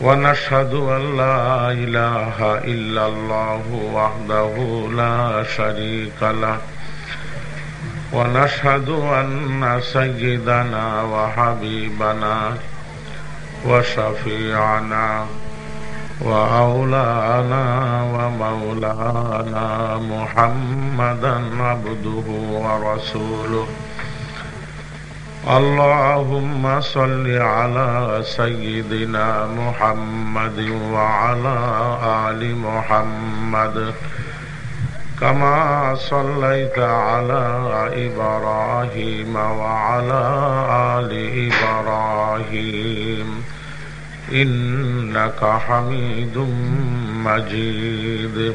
ونشهد أن لا إله إلا الله وحده لا شريك له. ونشهد أن سيدنا وحبيبنا وشفيعنا وأولانا ومولانا محمدا عبده ورسوله. اللهم صل على سيدنا محمد وعلى آل محمد كما صليت على إبراهيم وعلى آل إبراهيم إنك حميد مجيد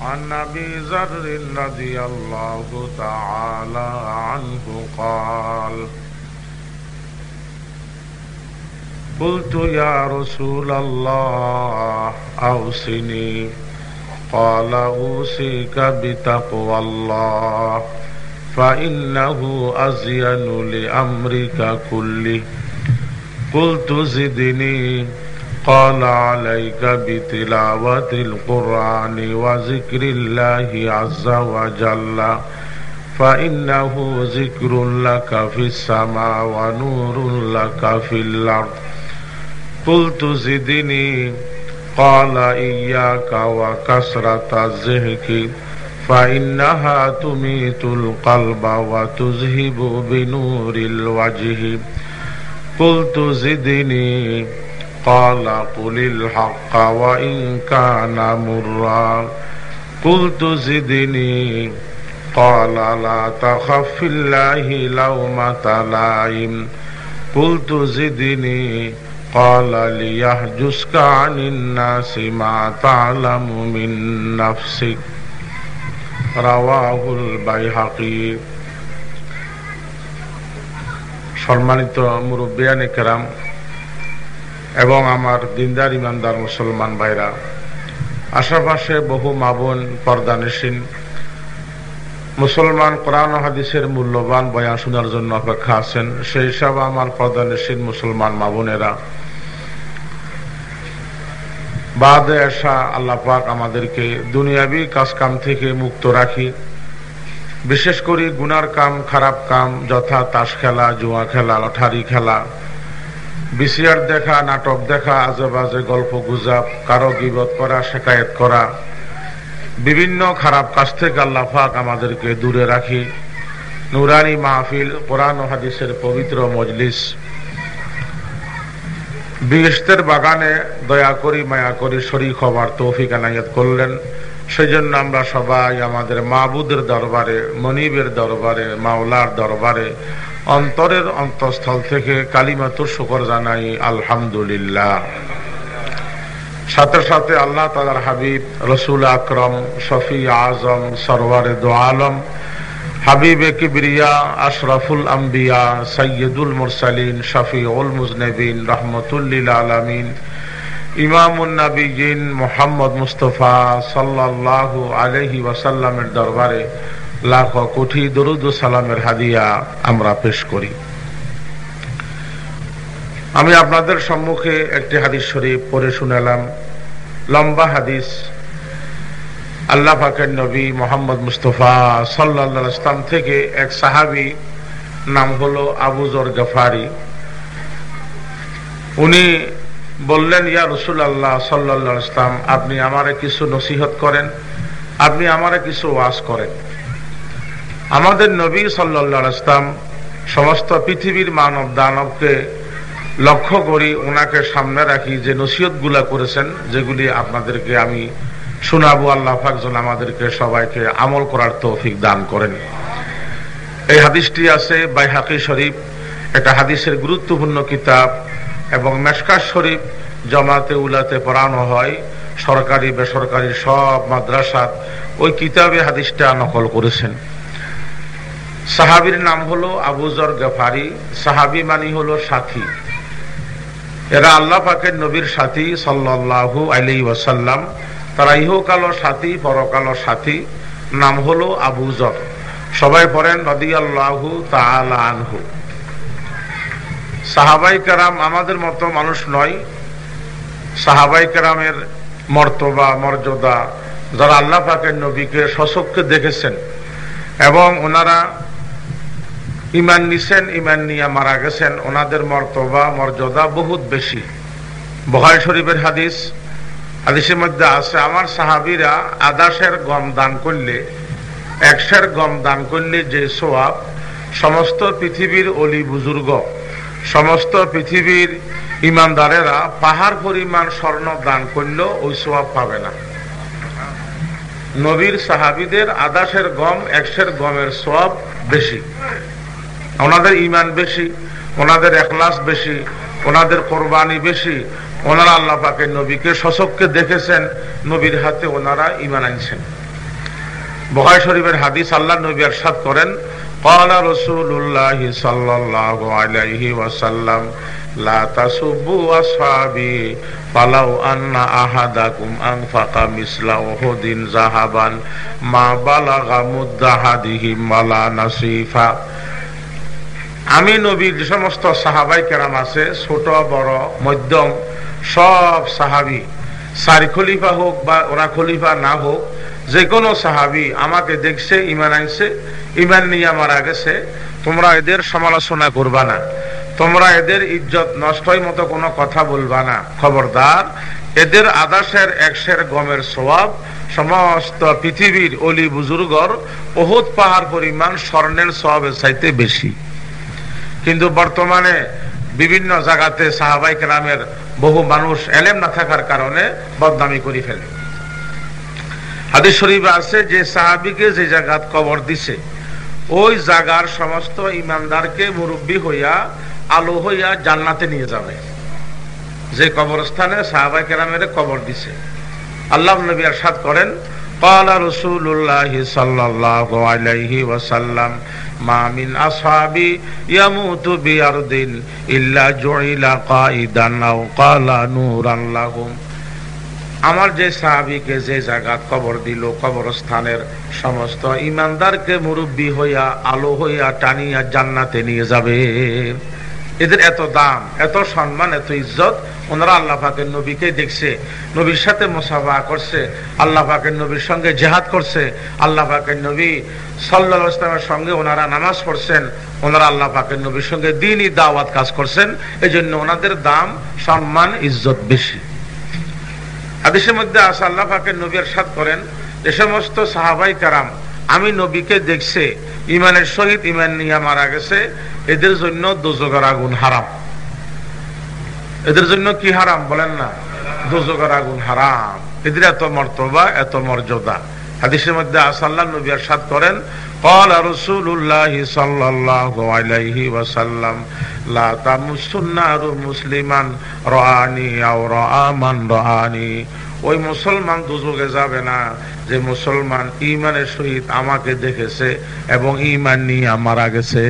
عن أبي ذر رضي الله تعالى عنه قال قلت يا رسول الله أوصني. قال أوصيك بتقوى الله فإنه أزين لأمرك كله. قلت زدني. قال عليك بتلاوة القرآن وذكر الله عز وجل فإنه ذكر لك في السماء ونور لك في الأرض. قلت زدني قال إياك وكسرة الزهك فإنها تميت القلب وتذهب بنور الوجه. قلت زدني قال قل الحق وإن كان مرا قلت زدني قال لا تخف الله لومة لائم قلت زدني قال ليحجزك عن الناس ما تعلم من نفسك رواه البيهقي সম্মানিত মুরব্বিয়ানে কেরাম এবং আমার দিনদার ইমানদার মুসলমান ভাইরা, আশেপাশে বহু মাবন পর্দানেসীন মুসলমান কোরআন হাদিসের মূল্যবান বয়ান শোনার জন্য অপেক্ষা আছেন। সেই সব আমার পর্দানেসীন মুসলমান মাবনেরা বাদে আসা আল্লাহ পাক আমাদেরকে দুনিয়াবি কাজ কাম থেকে মুক্ত রাখি। বিশেষ করে গুনার কাম, খারাপ কাম, যথা তাস খেলা, জুয়া খেলা, লটারি খেলা বিসিআর দেখা, নাটক দেখা, আজে বাজে গল্প গুজাব, কারও গিবত করা শেখায়ত করা। বিভিন্ন খারাপ কাজ থেকে আল্লাহাক আমাদেরকে দূরে রাখি। নুরানি মাহফিল, কোরআন হাদিসের পবিত্র মজলিস। বিহস্তের বাগানে দয়া করি, মায়া করি শরীর হবার তৌফিক আনায়াত করলেন। সেই জন্য আমরা সবাই আমাদের মাহবুদের দরবারে, মনিবের দরবারে, মাওলার দরবারে অন্তরের অন্তঃস্থল থেকে কালিমাতুর শুকর জানাই, আলহামদুলিল্লাহ। সাথে সাথে আল্লাহ তালার হাবিব, রসুল আকরম, শফি আজম, সরওয়ারে দো আলম, হাবিব কিবরিয়া, আশরাফুল আম্বিয়া সৈয়দুল মুরসালিন শফি উল মুজনবিন, রহমতুল্লিল আলমিন ইমামুন্নবীন মোহাম্মদ মুস্তফা সাল্লাহ আলহি ওয়াসাল্লামের দরবারে লাখ কোটি দরুদ সালামের হাদিয়া আমরা পেশ করি। আমি আপনাদের সম্মুখে একটি হাদিস শরীফ পড়ে শুনালাম। লম্বা হাদিস। আল্লাহ পাকের নবী মোহাম্মদ মুস্তফা সাল্লা ইসলাম থেকে এক সাহাবি, নাম হলো আবুজর গফারি। উনি বললেন, ইয়া রসুল আল্লাহ সাল্লা ইসলাম আপনি আমারে কিছু নসিহত করেন, আপনি আমারে কিছু ওয়াজ করেন। আমাদের নবী সাল্লা ইসলাম সমস্ত পৃথিবীর মানব দানবকে লক্ষ্য করি ওনাকে সামনে রাখি, যে নসিহতগুলা করেছেন, যেগুলি আপনাদেরকে আমি শোনাবো, আল্লাহ ফাকজন আমাদেরকে সবাইকে আমল করার তৌফিক দান করেন। এই হাদিসটি আছে বাইহাকি শরীফ। এটা হাদিসের গুরুত্বপূর্ণ কিতাব এবং মেশকার শরীফ জমাতে উলাতে পড়ানো হয়। সরকারি, বেসরকারি সব মাদ্রাসাত ওই কিতাবে হাদিসটা নকল করেছেন। সাহাবির নাম হলো আবুজর গফারি, সাহাবি মানি হলো সাথী। এরা আল্লাহ পাকের নবীর সাথী সাল্লাহু আলি ওয়াসাল্লাম। তারা ইহকালো সাথী পরকালো সাথী। নাম হলো আবুজর সবাই পড়েন নদী আল্লাহু আনহু। সাহাবাই কারাম আমাদের মতো মানুষ নয়। সাহাবাই কারামের মর্তবা, মর্যাদা, যারা আল্লাহ পাকের নবীকে সশককে দেখেছেন এবং ওনারা ইমান নিছেন, ইমান নিয়ে মারা গেছেন, ওনাদের মর্তবা, মর্যাদা বহুত বেশি। বহাই শরীফের হাদিস, হাদিসের মধ্যে আছে, আমার সাহাবিরা আদাসের গম দান করলে একশের গম দান করলে যে সোয়াব, সমস্ত পৃথিবীর অলি বুজুর্গ, সমস্ত পৃথিবীর ইমানদারেরা পাহাড় পরিমাণ স্বর্ণ দান করলেও ওই সোয়াব পাবে না। নবীর সাহাবিদের আদাসের গম একশের গমের সোয়াব বেশি। ওনাদের ইমান বেশি ওনাদের এখলাস বেশি ওনাদের কোরবানি বেশি ওনারা আল্লাহ পাকের নবীকে শশককে দেখেছেন নবীর হাতে ওনারা ইমান আনছেন বহাই শরীফের হাদিস আল্লাহ নবী আরশাদ করেন قال رسول الله صلى الله عليه وسلم لا تسبوا أصحابي فلو أن أحدكم أنفق مثل أحد ذهبا ما بلغ مد أحدهم ولا نصيفا আমি নবীর যে সমস্ত সাহাবাই কেরাম আছে, ছোট, বড়, মধ্যম, সব সাহাবি, সারি খলিফা হোক বা ওরা খলিফা না হোক, যে কোনো সাহাবি আমাকে দেখছে ইমান আনছে ইমান নিয়ে মারা গেছে তোমরা এদের সমালোচনা করবা না। তোমরা এদের ইজ্জত নষ্টই মতো কোনো কথা বলবা না। খবরদার, এদের আদাসের একশের গমের সোয়াব সমস্ত পৃথিবীর অলি বুজুর্গর বহুত পাহাড় পরিমাণ স্বর্ণের সোয়াবের চাইতে বেশি। কিন্তু বর্তমানে বিভিন্ন জায়গাতে সাহাবাই কেরামের বহু মানুষ এলেম না থাকার কারণে বদনামি করে ফেলে। হাদিস শরীফ আছে যে সাহাবিকে যে জায়গাত কবর দিছে, ওই জায়গার সমস্ত ইমানদারকে মুরব্বী হইয়া, আলো হইয়া জান্নাতে নিয়ে যাবে। যে কবরস্থানে সাহাবাই কেরামের কবর দিছে। আল্লাহ নবী আরশাদ করেন قال رسول الله صلى الله عليه وسلم ما من أصحابي يموت بأرض إلا جعل قائدا أو قال نورا لهم আমার যে সাহাবিকে যে জায়গা কবর দিল কবরস্থানের সমস্ত ইমানদারকে মুরব্বী হইয়া আলো হইয়া টানিয়া জান্নাতে নিয়ে যাবে এদের এত দাম, এত সম্মান, এত ইজ্জত, ওনারা আল্লাহ পাকের নবীকে দেখছে। নবীর সাথে মোসাফা করছে, আল্লাহ পাকের নবীর সঙ্গে জেহাদ করছে, আল্লাহ পাকের নবী সাল্লা ইসলামের সঙ্গে ওনারা নামাজ পড়ছেন, ওনারা আল্লাহ পাকের নবীর সঙ্গে দিনই দাওয়াত কাজ করছেন এই জন্য ওনাদের দাম, সম্মান, ইজ্জত বেশি। হাদিসের মধ্যে আসা আল্লাহ পাকের নবীর সাথ করেন, যে সমস্ত সাহাবাই কারাম আমি নবীকে দেখছে ইমানের সহিত ইমান নিয়ে মারা গেছে, এদের জন্য দুজগার আগুন হারাম। এদের জন্য কি হারাম বলেন না? দুজগার আগুন হারাম। এদের এত মর্তবা, এত মর্যাদা। হাদিসের মধ্যে আসাল্লাহ নবী সাদ করেন قال رسول الله صلى الله عليه وسلم لا تمس النار مسلما رآني أو رأى من رآني ওই মুসলমান দুযোগে যাবে না যে মুসলমান ইমানের সহিত আমাকে দেখেছে এবং ইমান নিয়ে মারা গেছে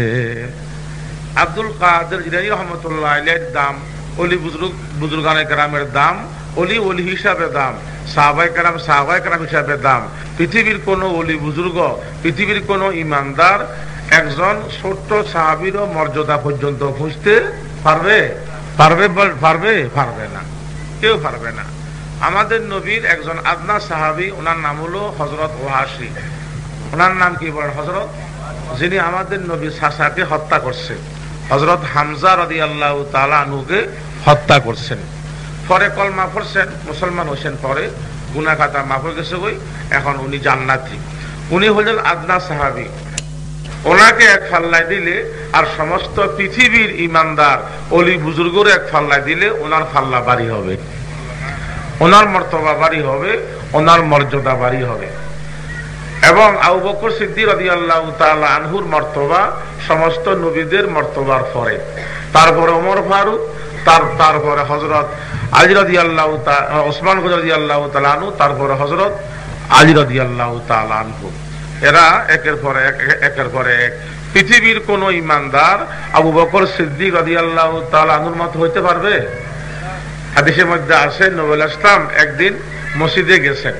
আব্দুল কাদের জিলানি রহমতুল্লাহ দাম অলি বুজুর্গ বুজুর্গানে গ্রামের দাম অলি অলি হিসাবে দাম সাহাবাই কালাম সাহাবাই কালাম হিসাবে দাম। পৃথিবীর কোন অলি বুজুর্গ, পৃথিবীর কোন ইমানদার একজন ছোট্ট সাহাবিরও মর্যাদা পর্যন্ত খুঁজতে পারবে? পারবে পারবে? পারবে না। কেউ পারবে না। আমাদের নবীর একজন আদনা সাহাবি, ওনার নাম হলো হজরত ওহাসি ওনার নাম কি বলেন হজরত যিনি আমাদের নবী সাসাকে হত্যা করছে হজরত হামজা রদি আল্লাহ তালুকে হত্যা করছেন। পরে কলমা পড়ছেন মুসলমান হোসেন পরে গুনাখাতা মাফ হয়ে গেছে বই এখন উনি জান্নাতি। উনি হলেন আদনা সাহাবি। ওনাকে এক ফাল্লায় দিলে আর সমস্ত পৃথিবীর ইমানদার, অলি বুজুর্গর এক ফাল্লায় দিলে ওনার ফাল্লা বাড়ি হবে। ওনার মর্তবা বাড়ি হবে, ওনার মর্যাদা বাড়ি হবে। এবং আউ বকর সিদ্দি রদি আল্লাহ আনহুর মর্তবা সমস্ত নবীদের মর্তবার পরে। তারপরে ওমর ফারুক তার তারপরে হজরত আলী আল্লাহ ওসমান আল্লাহ তারপরে হজরত আলী আল্লাহ এরা একের পরে একের পরে এক। পৃথিবীর কোন ইমানদার আবু বকর সিদ্দিক রদি আল্লাহ হইতে পারবে? হাদিসের মধ্যে আছে, নবুল ইসলাম একদিন মসজিদে গেছেন।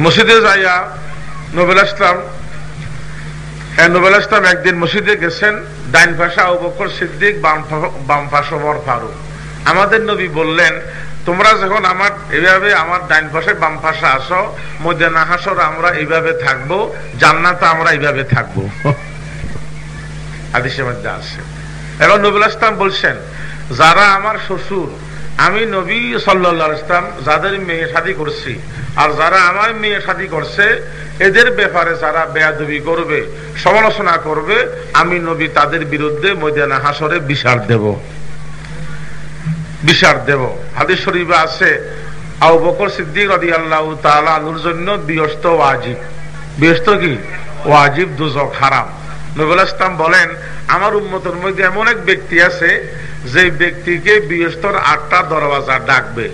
মসজিদে যাইয়া নবুল ইসলাম নবুল ইসলাম একদিন মসজিদে গেছেন ডাইন ভাষা বকর সিদ্দিক, বাম ভাষা ফারুক। আমাদের নবী বললেন, তোমরা যখন আমার এইভাবে আমার ডাইন পাশে বাম পাশে আসো মধ্যে না হাসর, আমরা এইভাবে থাকব, জান্নাতে আমরা এইভাবে থাকব। আদিসের মধ্যে আছে এবং নবুল ইসলাম বলছেন, যারা আমার শ্বশুর আমি নবী সাল্লা ইসলাম যাদের মেয়ে শাদী করছি, আর যারা আমার মেয়ে শাদী করছে, এদের ব্যাপারে যারা বেয়াদবি করবে, সমালোচনা করবে, আমি নবী তাদের বিরুদ্ধে ময়দানা হাসরে বিচার দেব। বিচার দেব। হাদিস শরীফে আছে, আবু বকর সিদ্দিক রদি আল্লাহ তালুর জন্য বিয়স্ত ওয়াজিব। বিয়স্ত কি? ওয়াজিব দুজক হারাম। নবুল ইসলাম বলেন, আমার উন্মতের মধ্যে এমন এক ব্যক্তি আছে, যে ব্যক্তিকে বিয়স্তর আটটা দরওয়াজা ডাকবে।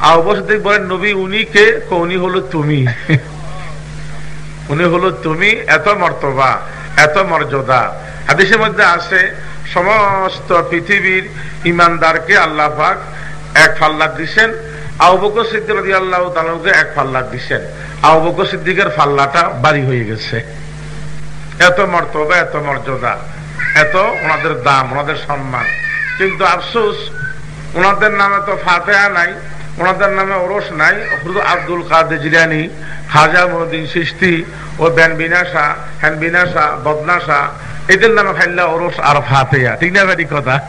আবু সিদ্দিক বলেন, নবী, উনি কে? উনি হলো তুমি। উনি হলো তুমি, এত মর্তবা, এত মর্যাদা। হাদিসের মধ্যে আছে, সমস্ত পৃথিবীর ইমানদারকে আল্লাহ পাক এক ফাল্লা দিছেন। আহবক সিদ্দিক আল্লাহ এক ফাল্লা দিছেন। আহবক সিদ্দিকের ফাল্লাটা বাড়ি হয়ে গেছে। এত মর্তবা, এত মর্যাদা। এত ওনাদের দাম, ওনাদের সম্মান। কিন্তু আফসোস, ওনাদের নামে তো ফাতেহা নাই, ওনাদের নামে ওরস নাই। আব্দুল কাদের জিরানি হাজা মহদিন সৃষ্টি ও বেন বিনাশা হ্যান বিনাশা, বদনাশা, এদের নামে খাইলা ওরস আর ফাতেয়া ঠিক না কথা?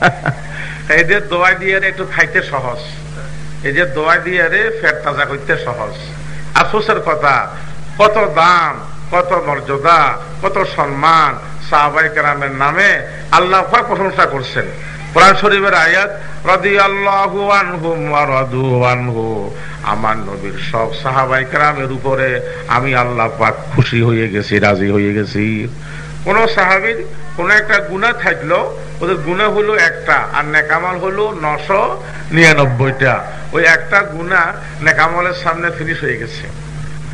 এদের দোয়া দিয়ে একটু খাইতে সহজ। এদের দোয়া দিয়ে ফের তাজা করতে সহজ। আফসোসের কথা, কত দাম কত মর্যাদা, কত সম্মান সাহাবাই নামে আল্লাহ প্রশংসা করছেন। কোরআন শরীফের আয়াত রাদি আল্লাহ আমার নবীর সব সাহাবাই কেরামের উপরে আমি আল্লাহ পাক খুশি হয়ে গেছি, রাজি হয়ে গেছি। কোন সাহাবির কোন একটা গুণা থাকল, ওদের গুণা হলো একটা, আর নেকামাল হলো নশো নিরানব্বইটা। ওই একটা গুণা নেকামলের সামনে ফিনিশ হয়ে গেছে।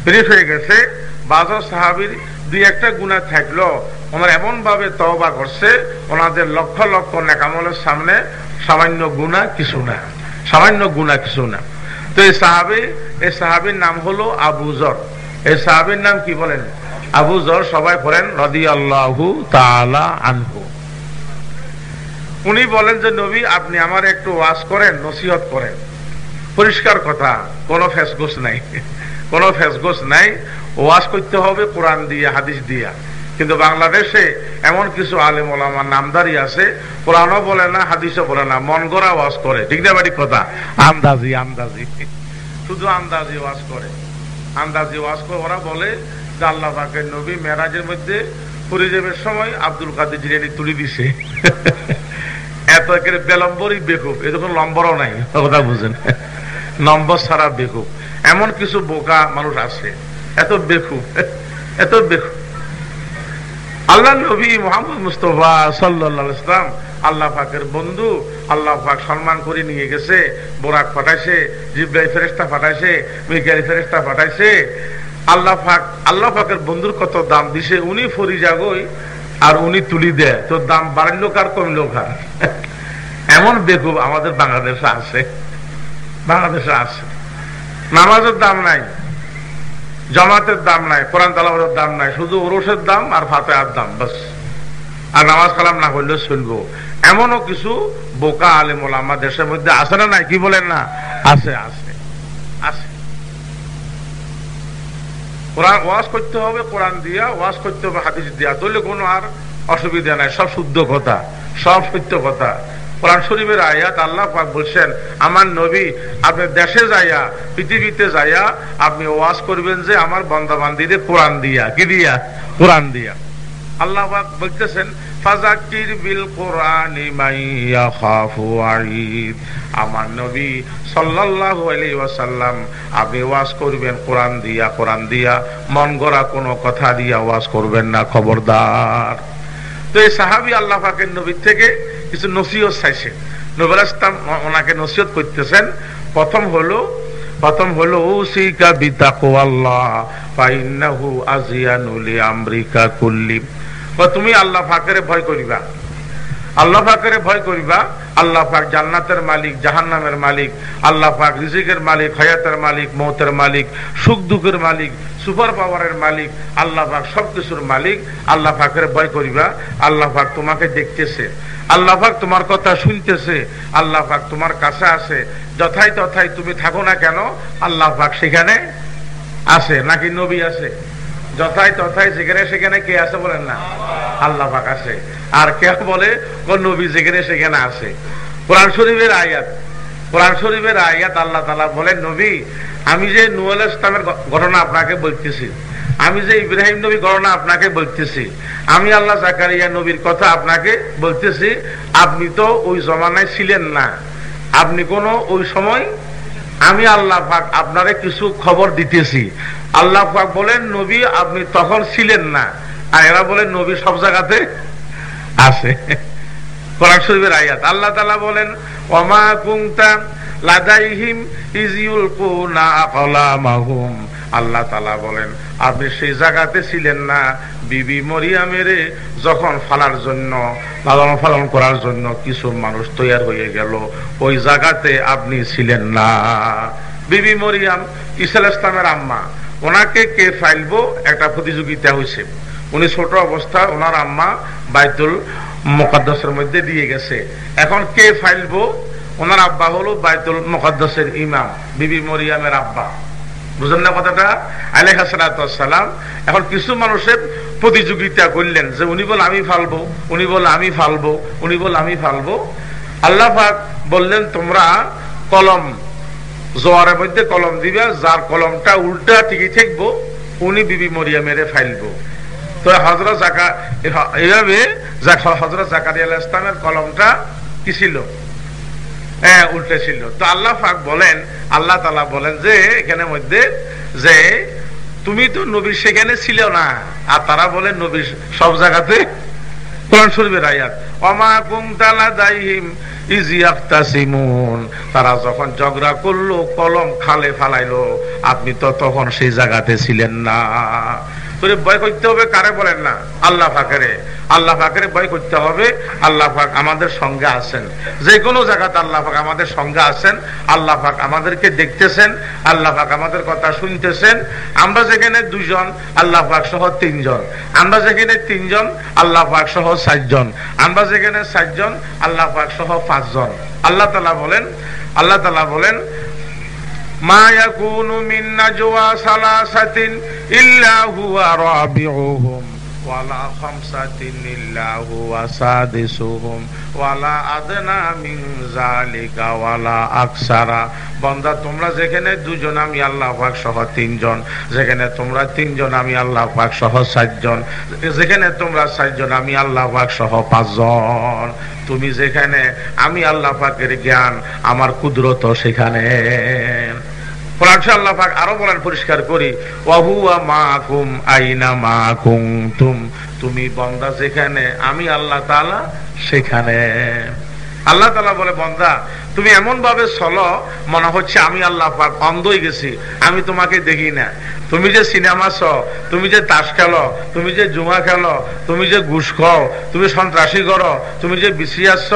ফিনিশ হয়ে গেছে বাজার সাহাবির দুই একটা গুণা থাকল। ওনার এমন ভাবে তবা করছে, ওনাদের লক্ষ লক্ষ নেকামলের সামনে সামান্য গুণা কিছু না। সামান্য গুণা কিছু না। তো এই সাহাবি, এই সাহাবির নাম হলো আবু জর। এই সাহাবির নাম কি বলেন? আবু জর সবাই পড়েন রদি আল্লাহু তালা আনহু। উনি বলেন যে, নবী, আপনি আমার একটু ওয়াজ করেন, নসিহত করেন। পরিষ্কার কথা, কোনো ফেসগোস নাই। কোনো ফেসগোস নাই। ওয়াজ করতে হবে, কোরআন দিয়ে, হাদিস দিয়া। কিন্তু বাংলাদেশে এমন কিছু আলেম ওলামার নামদারি আছে, কোরআনও বলে না, হাদিসও বলে না, মন গড়া ওয়াজ করে। ঠিক না বাড়ি কথা? আন্দাজি আন্দাজি। শুধু আন্দাজি ওয়াজ করে। আন্দাজি ওয়াজ করে ওরা বলে যে আল্লাহ পাকের নবী মেরাজের মধ্যে পরিজেবের সময়, আব্দুল কাদের জিরিয়ানি তুলি দিছে। এত একের বেলম্বরই বেকুব। এ যখন লম্বরও নাই, কথা বুঝেন। নম্বর ছাড়া বেকুব। এমন কিছু বোকা মানুষ আছে। এত বেকুব এত বেকুব আল্লাহ নবী মোহাম্মদ মুস্তফা সাল্লাম আল্লাহ পাকের বন্ধু, আল্লাহ পাক সম্মান করে নিয়ে গেছে, বোরাক ফাটাইছে জিব্রাই ফেরেস্তা ফাটাইছে মিকাই ফেরেস্তা ফাটাইছে আল্লাহ পাক, আল্লাহ পাকের বন্ধুর কত দাম দিছে, উনি ফরি যাগই আর উনি তুলি দেয়। তো দাম বাড়লো কার কমলো কার? এমন বেকুব আমাদের বাংলাদেশে আছে বাংলাদেশে আছে। নামাজের দাম নাই। জামাতের দাম নাই, কোরআন তালাবাদের দাম নাই, শুধু ওরসের দাম আর ফাতেহার দাম, বাস। আর নামাজ কালাম না করলেও চলবো। এমনও কিছু বোকা আলেমল আমার দেশের মধ্যে আছে না নাই? কি বলেন না? আছে আছে আছে। কোরআন ওয়াজ করতে হবে, কোরআন দিয়া ওয়াজ করতে হবে, হাদিস দিয়া তাহলে কোনো আর অসুবিধা নাই, সব শুদ্ধ কথা, সব সত্য কথা। কোরআন শরীফের আয়াত আল্লাহ বলছেন, আমার নবী, আপনি দেশে যাইয়া, পৃথিবীতে যাইয়া, আপনি ওয়াজ করবেন যে আমার বন্দাবান্দিদের কোরআন দিয়া। কি দিয়া? কোরআন দিয়া। আল্লাহ বলতেছেন ফাজাকির বিল কোরআনি আমার নবী সাল্লাল্লাহু আলাইহি আপনি ওয়াজ করবেন কোরআন দিয়া কোরআন দিয়া, মন গড়া কোনো কথা দিয়া ওয়াজ করবেন না, খবরদার। তো এই সাহাবী আল্লাহ পাকের নবীর থেকে কিছু নসিহত চাইছে। নবুল ইসলাম ওনাকে নসিহত করতেছেন। প্রথম হলো প্রথম হলো, উসিকা আল্লাহ ফাইন্নাহু আজিয়ানুলি আমরিকা কুল্লি। তুমি আল্লাহ ফাকেরে ভয় করিবা। আল্লাহ ফাকেরে ভয় করিবা, আল্লাহ পাক জান্নাতের মালিক, জাহান্নামের মালিক, আল্লাহ পাক রিজিকের মালিক, হয়াতের মালিক, মৌতের মালিক, সুখ দুঃখের মালিক, সুপার পাওয়ারের মালিক, আল্লাহ পাক সবকিছুর মালিক, আল্লাহ পাকের ভয় করিবা, আল্লাহ পাক তোমাকে দেখতেছে, আল্লাহ পাক তোমার কথা শুনতেছে, আল্লাহ পাক তোমার কাছে আছে যথাই তথাই তুমি থাকো না কেন, আল্লাহ পাক সেখানে আছে, নাকি নবী আছে। যথাই তথাই যেখানে সেখানে কে আছে বলেন না? আল্লাহ পাক আছে। আর কে বলে কোন নবী যেখানে সেখানে আছে। কোরআন শরীফের আয়াত, কোরআন শরীফের আয়াত আল্লাহ তালা বলেন, নবী, আমি যে নুয়াল ইসলামের ঘটনা আপনাকে বলতেছি, আমি যে ইব্রাহিম নবী ঘটনা আপনাকে বলতেছি, আমি আল্লাহ জাকারিয়া নবীর কথা আপনাকে বলতেছি, আপনি তো ওই জমানায় ছিলেন না। আপনি কোনো ওই সময় আমি আল্লাহ আপনারে কিছু খবর দিতেছি। আল্লাহ বলেন, নবী, আপনি তখন ছিলেন না। আর এরা বলেন, নবী সব জায়গাতে আছে। কোরআন শরীফের আয়াত। আল্লাহ তালা বলেন অমা কুংতা লাদাইহিম ইজিউল কুনা আকলামাহুম। আল্লাহ তালা বলেন, আপনি সেই জায়গাতে ছিলেন না। বিবি মরিয়ামের যখন ফালার জন্য লালন ফালন করার জন্য কিছু মানুষ তৈয়ার হয়ে গেল, ওই জায়গাতে আপনি ছিলেন না। বিবি মরিয়াম ইসাল ইসলামের আম্মা ওনাকে কে ফাইলবো? একটা প্রতিযোগিতা হয়েছে। উনি ছোট অবস্থায় ওনার আম্মা বাইতুল মোকাদ্দাসের মধ্যে দিয়ে গেছে। এখন কে ফাইলবো? ওনার আব্বা হলো বাইতুল মোকাদ্দাসের ইমাম, বিবি মরিয়ামের আব্বা। বুঝলেন না কথাটা? আলেহাসালাম এখন কিছু মানুষের প্রতিযোগিতা করলেন যে উনি বল, আমি ফালবো। উনি বল, আমি ফালবো। উনি বল, আমি ফালবো। আল্লাহ বললেন, তোমরা কলম জোয়ারের মধ্যে কলম দিবে, যার কলমটা উল্টা ঠিকই থাকব উনি বিবি মরিয়া মেরে ফাইলবো তো হজরত জাকা এইভাবে হজরত জাকারিয়া ইসলামের কলমটা কি ছিল? হ্যাঁ উল্টে ছিল। তো আল্লাহ ফাক বলেন, আল্লাহ তালা বলেন যে, এখানে মধ্যে যে, তুমি তো নবীর সেখানে ছিল না। আর তারা বলে নবীর সব জায়গাতে কোরআন শরীফের আয়াত, অমা কুমতালা দাইহিম তারা যখন ঝগড়া করল কলম খালে ফালাইলো আপনি তো তখন সেই জায়গাতে ছিলেন না। তোরে ভয় করতে হবে কারে বলেন না? আল্লাহ ফাঁকেরে আল্লাহ ফাঁকেরে ভয় করতে হবে। আল্লাহ ফাঁক আমাদের সঙ্গে আছেন। যে কোনো জায়গাতে আল্লাহ ফাঁক আমাদের সঙ্গে আছেন। আল্লাহ ফাঁক আমাদেরকে দেখতেছেন। আল্লাহ ফাঁক আমাদের কথা শুনতেছেন। আমরা যেখানে দুজন আল্লাহ ফাঁক সহ তিনজন। আমরা যেখানে তিনজন, আল্লাহ ফাঁক সহ ষাটজন আমরা যেখানে ষাটজন আল্লাহ ফাঁক সহ পাঁচজন। আল্লাহ তালা বলেন, আল্লাহ তালা বলেন ما يكون من نجوى ثلاثة إلا هو رابعهم. ولا خمسة إلا هو سادسهم ولا أدنى من ذلك ولا أكثر বন্দা তোমরা যেখানে দুজন আমি আল্লাহ পাক সহ তিনজন যেখানে তোমরা তিনজন আমি আল্লাহ পাক সহ সাতজন যেখানে তোমরা সাতজন আমি আল্লাহ পাক সহ পাঁচজন তুমি যেখানে আমি আল্লাহ পাকের জ্ঞান আমার কুদরত সেখানে আল্লাহ পাক আরও বলেন আইনা তুম আল্লাহ তালা বলে, বন্দা, তুমি এমন ভাবে চলো, মনে হচ্ছে আমি আল্লাহ পাক অন্ধ গেছি, আমি তোমাকে দেখি না। তুমি যে সিনেমা ছ তুমি যে তাস খেলো, তুমি যে জুমা খেলো, তুমি যে ঘুষ খাও, তুমি সন্ত্রাসী করো, তুমি যে বিসিয়াস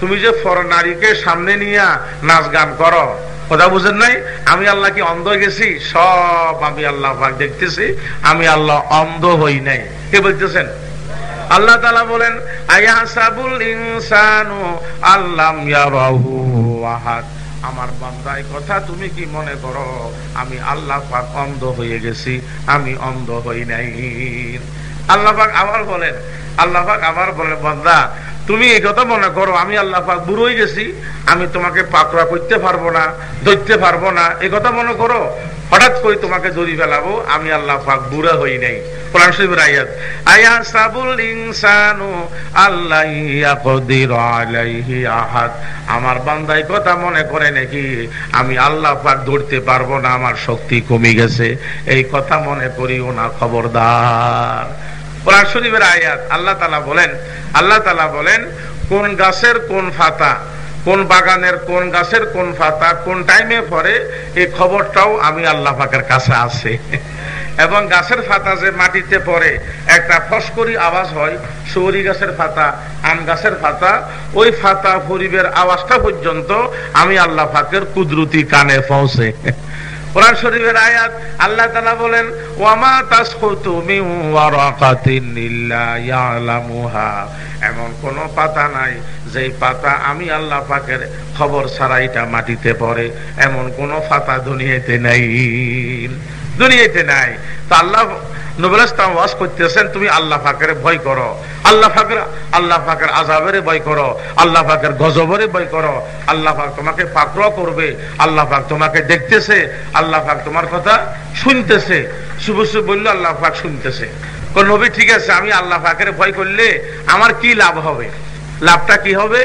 তুমি যে ফর নারীকে সামনে নিয়ে নাচ গান করো কথা বুঝেন নাই? আমি আল্লাহ কি অন্ধ গেছি, সব আমি আল্লাহ দেখতেছি, আমি আল্লাহ অন্ধ হই নাই। কে বলতেছেন? আল্লাহ তালা বলেন আয়াসাবুল ইনসানু আল্লাম ইয়ারাহু আহাদ। আমার বান্দায় কথা তুমি কি মনে করো? আমি আল্লাহ পাক অন্ধ হয়ে গেছি, আমি অন্ধ হই নাই। আল্লাহ পাক আবার বলেন, আল্লাহ পাক আবার বলেন, বান্দা তুমি এই কথা মনে করো, আমি আল্লাহ পাক বুড়ো হয়ে গেছি, আমি তোমাকে পাকড়া করতে পারব না, ধরতে পারব না। এই কথা মনে করো? হঠাৎ করে তোমাকে দড়ি ফেলাবো, আমি আল্লাহ পাক বুড়া হই নাই। কোরআন আয়া সাবুল ইনসানু আল্লাহ ইয়াকদির আলাইহি আহাদ। আমার বান্দাই কথা মনে করে নাকি, আমি আল্লাহ পাক ধরতে পারব না, আমার শক্তি কমে গেছে। এই কথা মনে করিও না, খবরদার। কোরআন শরীফের আয়াত আল্লাহ তাআলা বলেন, আল্লাহ তাআলা বলেন, কোন গাছের কোন ফাতা, কোন বাগানের কোন গাছের কোন ফাতা, কোন টাইমে পরে এই খবরটাও আমি আল্লাহ পাকের কাছে আছে। এবং গাছের ফাতা যে মাটিতে পড়ে, একটা ফসকরি আওয়াজ হয় সৌরি গাছের ফাতা, আম গাছের ফাতা, ওই ফাতা পরিবের আওয়াজটা পর্যন্ত আমি আল্লাহ পাকের কুদরতি কানে পৌঁছে। কোরআন শরীফের আয়াত আল্লাহ তাআলা বলেন, ওয়ামা ইল্লা ইয়ালামুহা। এমন কোন পাতা নাই, যেই পাতা আমি আল্লাহ পাকের খবর ছাড়া এটা মাটিতে পড়ে। এমন কোন পাতা দুনিয়াতে নাই। দুনিয়াতে নাই। তো আল্লাহ নবুল ইসলাম করতেছেন, তুমি আল্লাহ ফাকের ভয় করো। আল্লাহ ফাকের আল্লাহ ফাকের আজাবের ভয় করো। আল্লাহ ফাকের গজবের ভয় করো। আল্লাহ তোমাকে পাকড় করবে। আল্লাহ তোমাকে দেখতেছে। আল্লাহ তোমার কথা শুনতেছে। বলল আল্লাহ শুনতেছে। নবী, ঠিক আছে, আমি আল্লাহ ফাকের ভয় করলে আমার কি লাভ হবে? লাভটা কি হবে?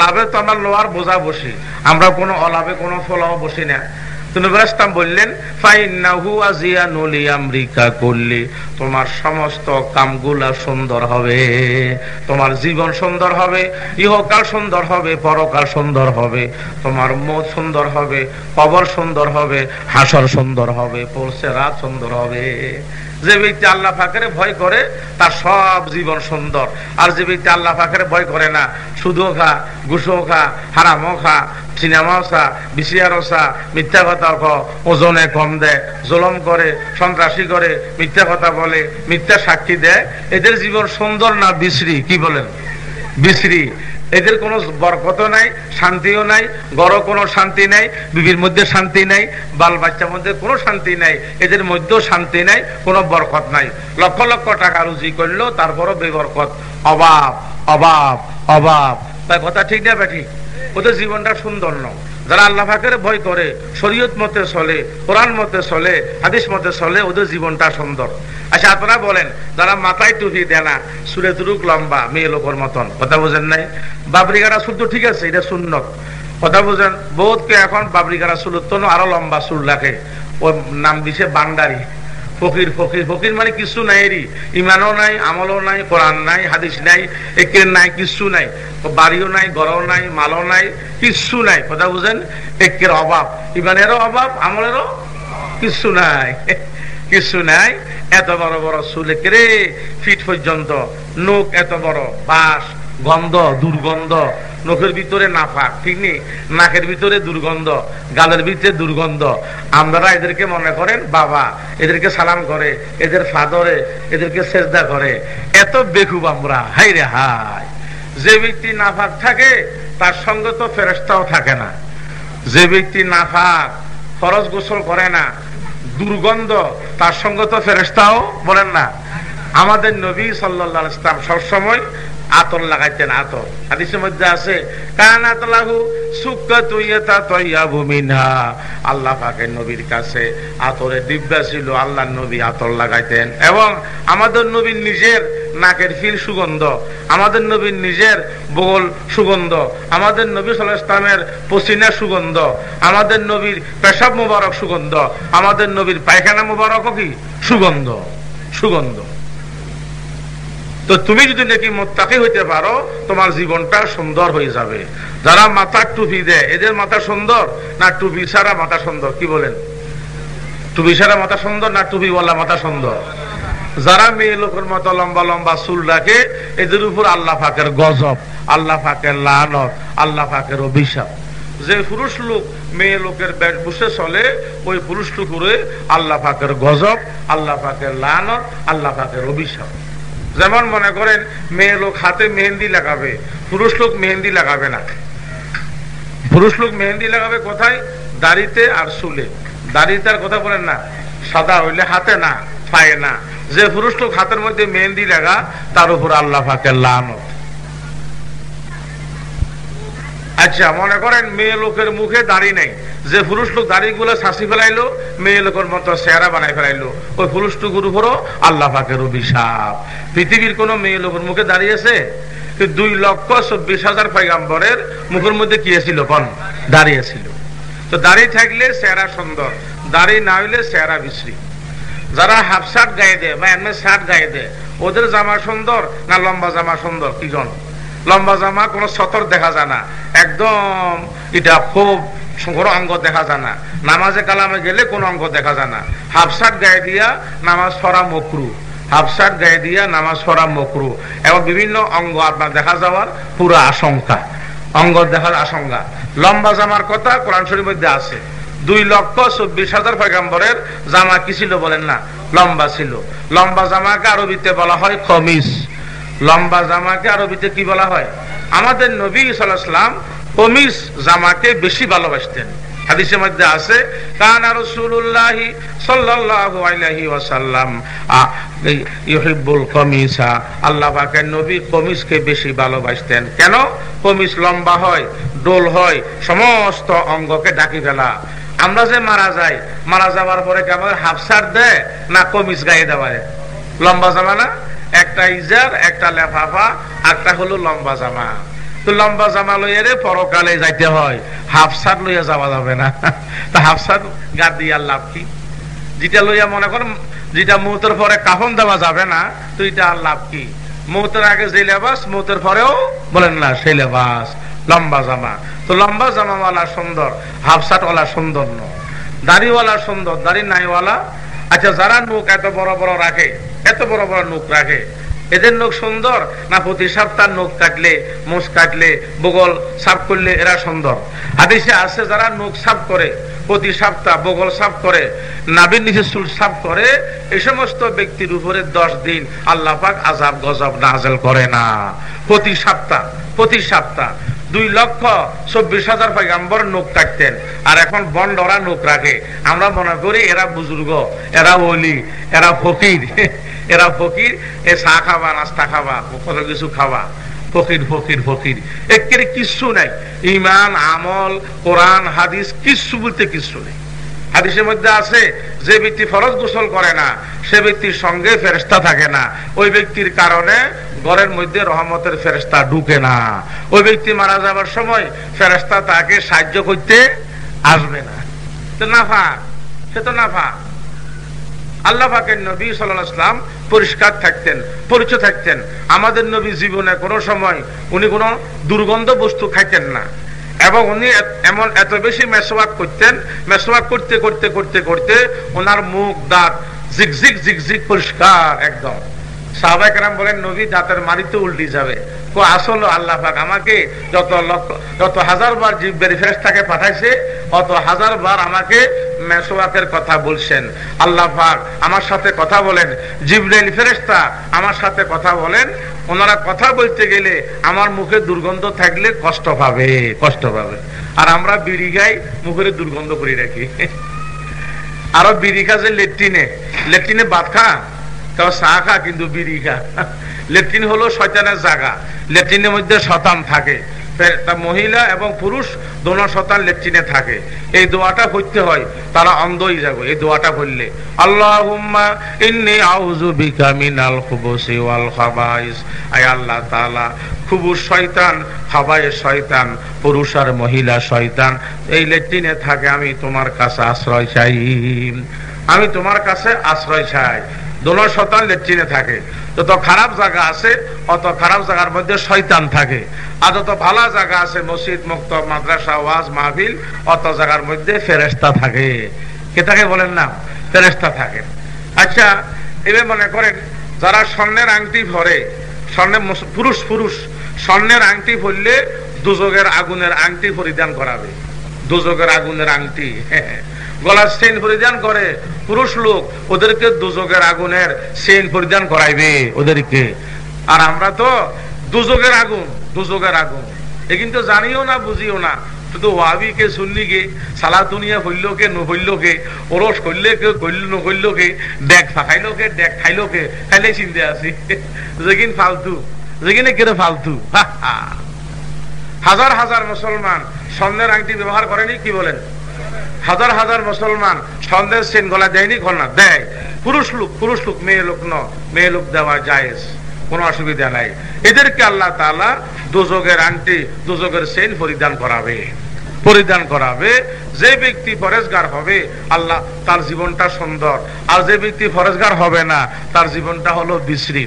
লাভে তো আমার লোয়ার বোঝা বসি। আমরা কোনো অলাভে কোনো ফলাও বসি না। বললেন করলে তোমার সমস্ত কামগুলা সুন্দর হবে, তোমার জীবন সুন্দর হবে, ইহকাল সুন্দর হবে, পরকাল সুন্দর হবে, তোমার মত সুন্দর হবে, কবর সুন্দর হবে, হাসর সুন্দর হবে, পড়ছে রাত সুন্দর হবে। যে ব্যক্তি আল্লাহ ফাঁকের ভয় করে, তার সব জীবন সুন্দর। আর যে ব্যক্তি আল্লাহ ফাঁকের ভয় করে না সুদও খা ঘুষও খা হারামও খা, সিনেমাও চা বিসিয়ারও চা মিথ্যা কথা ক, ওজনে কম দেয়, জলম করে, সন্ত্রাসী করে, মিথ্যা কথা বলে, মিথ্যা সাক্ষী দেয়, এদের জীবন সুন্দর না বিশ্রী? কি বলেন? বিশ্রী। এদের কোনো বরকত নাই, শান্তিও নাই গড় কোনো শান্তি নাই, বিবির মধ্যে শান্তি নাই, বাল বাচ্চার মধ্যে কোনো শান্তি নাই, এদের মধ্যেও শান্তি নাই, কোনো বরকত নাই। লক্ষ লক্ষ টাকা রুজি করলেও তারপরও বেবরকত। অভাব অভাব অভাব। তাই কথা ঠিক না ঠিক? ওদের জীবনটা সুন্দর নয়। যারা আল্লাহ ফাঁকের ভয় করে, শরীয়ত মতে চলে, কোরআন মতে চলে, হাদিস মতে চলে, ওদের জীবনটা সুন্দর। আচ্ছা আপনারা বলেন, যারা মাথায় টুপি দেয় না, সুরে তুরুক লম্বা, মেয়ে লোকের মতন, কথা বোঝেন নাই? বাবরিগাড়া শুদ্ধ ঠিক আছে, এটা সুন্নত। কথা বোঝেন? বোধকে এখন বাবরিগাড়া চুলের তো আরও লম্বা চুল লাগে। ও নাম দিছে বান্ডারি। ফকির ফকির ফকির মানে কিছু নাই এরই ইমানও নাই, আমলও নাই, কোরআন নাই, হাদিস নাই, একের নাই, কিছু নাই। বাড়িও নাই, ঘরও নাই, মালও নাই, কিছু নাই। কথা বুঝেন? একের অভাব। ইমানেরও অভাব, আমলেরও কিছু নাই। কিছু নাই। এত বড় বড় চুলে কেরে ফিট পর্যন্ত। নোক এত বড় বাস গন্ধ, দুর্গন্ধ। নখের ভিতরে নাফাক, ঠিক নেই? নাকের ভিতরে দুর্গন্ধ, গালের ভিতরে দুর্গন্ধ। আমরা এদেরকে মনে করেন বাবা, এদেরকে সালাম করে, এদের ফাদরে, এদেরকে সেজদা করে। এত বেকুব আমরা, হাই রে হাই। যে ব্যক্তি নাফাক থাকে, তার সঙ্গে তো ফেরস্তাও থাকে না। যে ব্যক্তি নাফাক, ফরজ গোসল করে না, দুর্গন্ধ, তার সঙ্গে তো ফেরস্তাও বলেন না। আমাদের নবী সাল্লা ইসলাম সবসময় আতর লাগাইতেন আতর। হাদিসের মধ্যে আছে, কানাত লাহু আল্লাহ পাকের নবীর কাছে আতরে দিব্যা ছিল আল্লাহ নবী আতর লাগাইতেন। এবং আমাদের নবীর নিজের নাকের ফিল সুগন্ধ, আমাদের নবীর নিজের বগল সুগন্ধ, আমাদের নবী সাল্লাহ ইসলামের পসিনা সুগন্ধ, আমাদের নবীর পেশাব মুবারক সুগন্ধ, আমাদের নবীর পায়খানা মুবারকও কি? সুগন্ধ সুগন্ধ। তো তুমি যদি নাকি মোত্তাকি হইতে পারো, তোমার জীবনটা সুন্দর হয়ে যাবে। যারা মাথার টুপি দেয়, এদের মাথা সুন্দর না টুপি ছাড়া মাথা সুন্দর? কি বলেন? টুপি ছাড়া মাথা সুন্দর না টুপি বলা মাথা সুন্দর? যারা মেয়ে লোকের মতো লম্বা লম্বা চুল রাখে, এদের উপর আল্লাহ ফাঁকের গজব, আল্লাহ ফাঁকের লানত, আল্লাহ ফাঁকের অভিশাপ। যে পুরুষ লোক মেয়ে লোকের বসে চলে, ওই পুরুষ টুকুরে আল্লাহ ফাঁকের গজব, আল্লাহ ফাঁকের লানত, আল্লাহ ফাঁকের অভিশাপ। যেমন মনে করেন, মেয়ে লোক হাতে মেহেন্দি লাগাবে, পুরুষ লোক মেহেন্দি লাগাবে না। পুরুষ লোক মেহেন্দি লাগাবে কোথায়? দাড়িতে আর চুলে। দাড়িতে আর কথা বলেন না, সাদা হইলে হাতে না, পায়ে না। যে পুরুষ লোক হাতের মধ্যে মেহেন্দি লাগা, তার উপর আল্লাহ ফাঁকের লানত। আচ্ছা মনে করেন মেয়ে লোকের মুখে দাড়ি নেই। যে পুরুষ লোক দাড়ি গুলো শাসি ফেলাইলো, মেয়ে লোকের মতো চেহারা বানাই ফেলাইলো, ওই পুরুষটুকুর উপরও আল্লাহ অভিশাপ পৃথিবীর কোন মেয়ে লোকের মুখে দাঁড়িয়েছে? দুই লক্ষ চব্বিশ হাজার পয়গাম্বরের মুখের মধ্যে কি ছিল? কন? দাঁড়িয়েছিল তো দাড়ি থাকলে চেহারা সুন্দর দাড়ি না হইলে চেহারা বিশ্রী। যারা হাফ শার্ট গায়ে দেয় বা এমনি শার্ট গায়ে দেয়, ওদের জামা সুন্দর না লম্বা জামা সুন্দর? কি জন? লম্বা জামা, কোনো সতর দেখা যায় না। একদম এটা খুব কোনো অঙ্গ দেখা যায় না। নামাজে কালামে গেলে কোনো অঙ্গ দেখা যায় না। হাফ শার্ট গায়ে দিয়া নামাজ পড়া মকরু হাফ শার্ট গায়ে দিয়া নামাজ পড়া মকরু এবং বিভিন্ন অঙ্গ আপনার দেখা যাওয়ার পুরো আশঙ্কা অঙ্গ দেখার আশঙ্কা লম্বা জামার কথা কোরআন শরীর মধ্যে আছে। দুই লক্ষ চব্বিশ হাজার পয়গাম্বরের জামা কি ছিল বলেন না? লম্বা ছিল। লম্বা জামাকে আরবিতে বলা হয় কমিস লম্বা জামাকে আরবিতে কি বলা হয়? আমাদের নবী সাল্লাম কমিস জামাকে বেশি ভালোবাসতেন। হাদিসের মধ্যে আছে কমিসা নবী কমিসকে বেশি ভালোবাসতেন। কেন? কমিস লম্বা হয়, ডোল হয়, সমস্ত অঙ্গকে ডাকি ফেলা। আমরা যে মারা যাই, মারা যাওয়ার পরে কেমন হাফসার দেয় না কমিস গায়ে দেওয়ায়? লম্বা জামা না? একটা ইজার, একটা লেফাফা একটা হলো লম্বা জামা। তো লম্বা জামা লইয়া রে পরকালে যাইতে হয়। হাফ শার্ট লইয়া যাওয়া যাবে না। তা হাফ শার্ট গা দিয়ে লাভ কি? যেটা লইয়া মনে কর, যেটা মৌতের পরে কাফন দেওয়া যাবে না, তো এটা আর লাভ কি? মৌতের আগে যে লেবাস, মৌতের পরেও বলেন না, সেই লেবাস, লম্বা জামা। তো লম্বা জামাওয়ালা সুন্দর হাফ শার্ট ওয়ালা সুন্দর ন দাড়িওয়ালা সুন্দর, দাড়ি নাইওয়ালা আচ্ছা যারা নৌক এত বড় বড় রাখে, এত বড় বড় নৌক রাখে, এদের নখ সুন্দর? না, প্রতি সপ্তাহ নখ কাটলে মুখ কাটলে, বগল সাফ করলে এরা সুন্দর? হাদিসে আছে, যারা নখ সাফ করে, প্রতি সপ্তাহ বগল সাফ করে নাবির নিচে চুল সাফ করে এই সমস্ত ব্যক্তির উপরে দশ দিন আল্লাহ পাক আজাব গজব নাজেল করে না। প্রতি সপ্তাহ প্রতি সপ্তাহ দুই লক্ষ চব্বিশ হাজার পয়গাম্বর নোক কাটতেন আর এখন বন্ডরা নোক রাখে। আমরা মনে করি এরা বুজুর্গ, এরা অলি এরা ফকির। এরা ফকির, এ চা খাবা, নাস্তা খাবা, কত কিছু খাবা। ফকির ফকির ফকির। একের কিচ্ছু নাই। ইমান, আমল, কোরআন, হাদিস, কিচ্ছু বলতে কিচ্ছু নেই। হাদিসের মধ্যে আছে, যে ব্যক্তি ফরজ গোসল করে না, সে ব্যক্তির সঙ্গে ফেরেস্তা থাকে না। ওই ব্যক্তির কারণে ঘরের মধ্যে রহমতের ফেরেস্তা ঢুকে না। ওই ব্যক্তি মারা যাবার সময় ফেরেস্তা তাকে সাহায্য করতে আসবে না। তো নাফা সে তো নাফা আল্লাহ পাকের নবী সাল্লাম পরিষ্কার থাকতেন পরিচয় থাকতেন। আমাদের নবী জীবনে কোনো সময় উনি কোনো দুর্গন্ধ বস্তু খাইতেন না। এবং উনি এমন এত বেশি মেসোয়াক করতেন, মেসোয়াক করতে করতে করতে করতে ওনার মুখ, দাঁত জিগজিগ জিগজিগ পরিষ্কার একদম। সাহবাইকার বলেন, নবী দাঁতের মারিতে উল্টি যাবে। আসলো আল্লাহ পাক আমাকে যত লক্ষ, যত হাজার বার জিব্বের ফেরেস্তাকে পাঠাইছে, অত হাজার বার আমাকে মেসোয়াকের কথা বলছেন। আল্লাহ পাক আমার সাথে কথা বলেন। জিব্রাইল ফেরেস্তা আমার সাথে কথা বলেন। ওনারা কথা বলতে গেলে আমার মুখে দুর্গন্ধ থাকলে কষ্ট পাবে কষ্ট পাবে। আর আমরা বিড়ি গাই মুখের দুর্গন্ধ করে রাখি আরও বিড়ি যে লেট্রিনে। লেট্রিনে বাদ খা। তাও চা কিন্তু বিড়ি খা লেট্রিন হলো শয়তানের জায়গা লেট্রিনের মধ্যে শতান থাকে। মহিলা এবং পুরুষ দোনো শতান লেট্রিনে থাকে। এই দোয়াটা করতে হয়, তারা অন্ধই যাবে এই দোয়াটা করলে। আল্লাহ শয়তান খাবায়ে শয়তান, পুরুষ আর মহিলা শয়তান, এই লেট্রিনে থাকে, আমি তোমার কাছে আশ্রয় চাই। আমি তোমার কাছে আশ্রয় চাই। দোনো শতান লেট্রিনে থাকে। যত খারাপ জায়গা আছে, অত খারাপ জায়গার মধ্যে শয়তান থাকে। আর যত ভালো জায়গা আছে, মসজিদ, মুক্ত, মাদ্রাসা, ওয়াজ মাহবিল অত জায়গার মধ্যে ফেরেস্তা থাকে। কে থাকে বলেন না ফেরেস্তা থাকে। আচ্ছা এবার মনে করেন, যারা স্বর্ণের আংটি ভরে স্বর্ণের পুরুষ পুরুষ, স্বর্ণের আংটি ভরলে দুযোগের আগুনের আংটি পরিধান করাবে। দুযোগের আগুনের আংটি গলার সেন পরিধান করে। পুরুষ লোক, ওদেরকে দুযোগের আগুনের সেন পরিধান করাইবে ওদেরকে। আর আমরা তো দুযোগের আগুন দুযোগের আগুন। এ কিন্তু জানিও না, বুঝিও না। শুধু সালা ওরস করলে ডেক ফাঁকাইলো কে, ডেক খাইলো কে, খাইলে চিন্তা আছি যেগিন ফালতু যেগিনে কেড়ে ফালতু। হাজার হাজার মুসলমান স্বর্ণের আংটি ব্যবহার করেনি, কি বলেন? হাজার হাজার মুসলমান সন্দেশ সেন গলা দেয়নি না, দেয়। পুরুষ লোক পুরুষ লোক, মেয়ে লোক ন, মেয়ে লোক দেওয়া যায় কোনো অসুবিধা নাই। এদেরকে আল্লাহ তালা দুযোগের আংটি দুযোগের সেন পরিধান করাবে। পরিধান করাবে। যে ব্যক্তি ফরেজগার হবে, আল্লাহ তার জীবনটা সুন্দর। আর যে ব্যক্তি ফরেজগার হবে না, তার জীবনটা হলো বিশ্রী।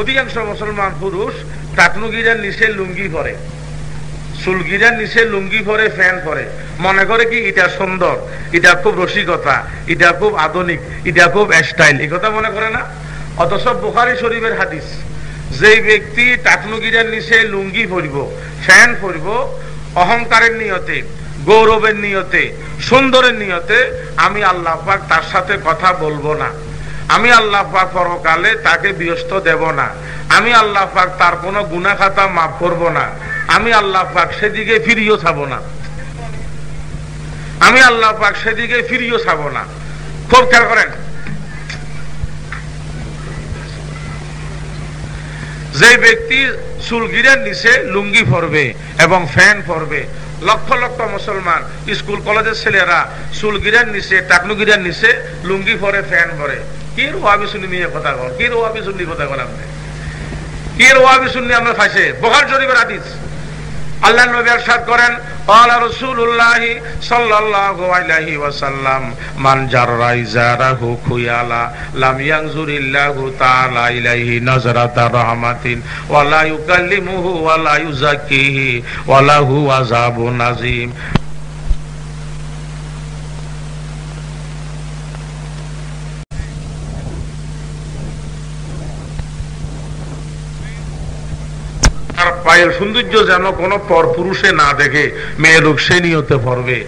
অধিকাংশ মুসলমান পুরুষ টাকনুগিরার নিচে লুঙ্গি পরে। চুলগিরার নিচে লুঙ্গি পরে ফ্যান পরে। মনে করে কি এটা সুন্দর, এটা খুব রসিকতা, এটা খুব আধুনিক, এটা খুব স্টাইল এই কথা মনে করে না? অথচ বুখারি শরীফের হাদিস যে ব্যক্তি টাকনুগিরার নিচে লুঙ্গি পরিব ফ্যান পরিব, অহংকারের নিয়তে, গৌরবের নিয়তে, সুন্দরের নিয়তে, আমি আল্লাহ পাক তার সাথে কথা বলব না। আমি আল্লাহ পাক পরকালে তাকে ব্যস্ত দেব না। আমি আল্লাহ পাক তার কোনো গুনা খাতা মাফ করব না। আমি আল্লাহ পাক সেদিকে ফিরিও ছাব না। আমি আল্লাহ পাক সেদিকে ফিরিও ছাব না। খুব খেয়াল করেন। যে ব্যক্তি চুলগিরের নিচে লুঙ্গি পরবে এবং ফ্যান পরবে, লক্ষ লক্ষ মুসলমান, স্কুল, কলেজের ছেলেরা চুলগিরার নিচে টাকনুগিরার নিচে লুঙ্গি পরে, ফ্যান পরে। কি রোয়াবি শুনি নিয়ে কথা কন কি রোয়াবি শুনি কথা কন আপনি কি রোয়াবি শুনি আমরা ফাঁসে বহার জরিবের আদিস আল্লাহ নবী ارشاد করেন قال رسول الله صلى الله عليه وسلم من جر ازاره خيالا لم ينظر الله تعالى اليه نظرة رحمة ولا يكلمه ولا يزكيه وله عذاب عظيم পায়ের সৌন্দর্য যেন কোনো পর পুরুষে না দেখে, মেয়ে লোক সে নিয়তে পড়বে।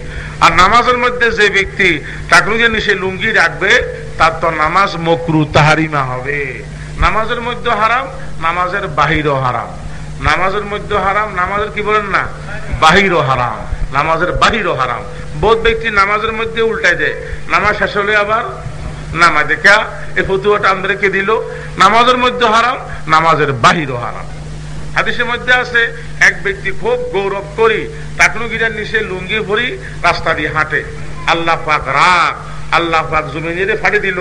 আর নামাজের মধ্যে যে ব্যক্তি টাকলুকে নিশে লুঙ্গি রাখবে, তার তো নামাজ মকরু তাহারিমা হবে। নামাজের মধ্যে হারাম, নামাজের বাহিরও হারাম। নামাজের মধ্যে হারাম, নামাজের কি বলেন না? বাহিরও হারাম, নামাজের বাহিরও হারাম। বোধ ব্যক্তি নামাজের মধ্যে উল্টাই দেয়। নামাজ শেষ হলে আবার নামাজ। দেখা এই ফতুয়াটা আমাদেরকে দিল। নামাজের মধ্যে হারাম, নামাজের বাহিরও হারাম। হাদিসের মধ্যে আছে, এক ব্যক্তি খুব গৌরব করি টাকনুগিরার নিচে লুঙ্গি ভরি, রাস্তা দিয়ে হাঁটে। আল্লাহ পাক রাগ, আল্লাহ পাক জমিনের ফাটে দিল,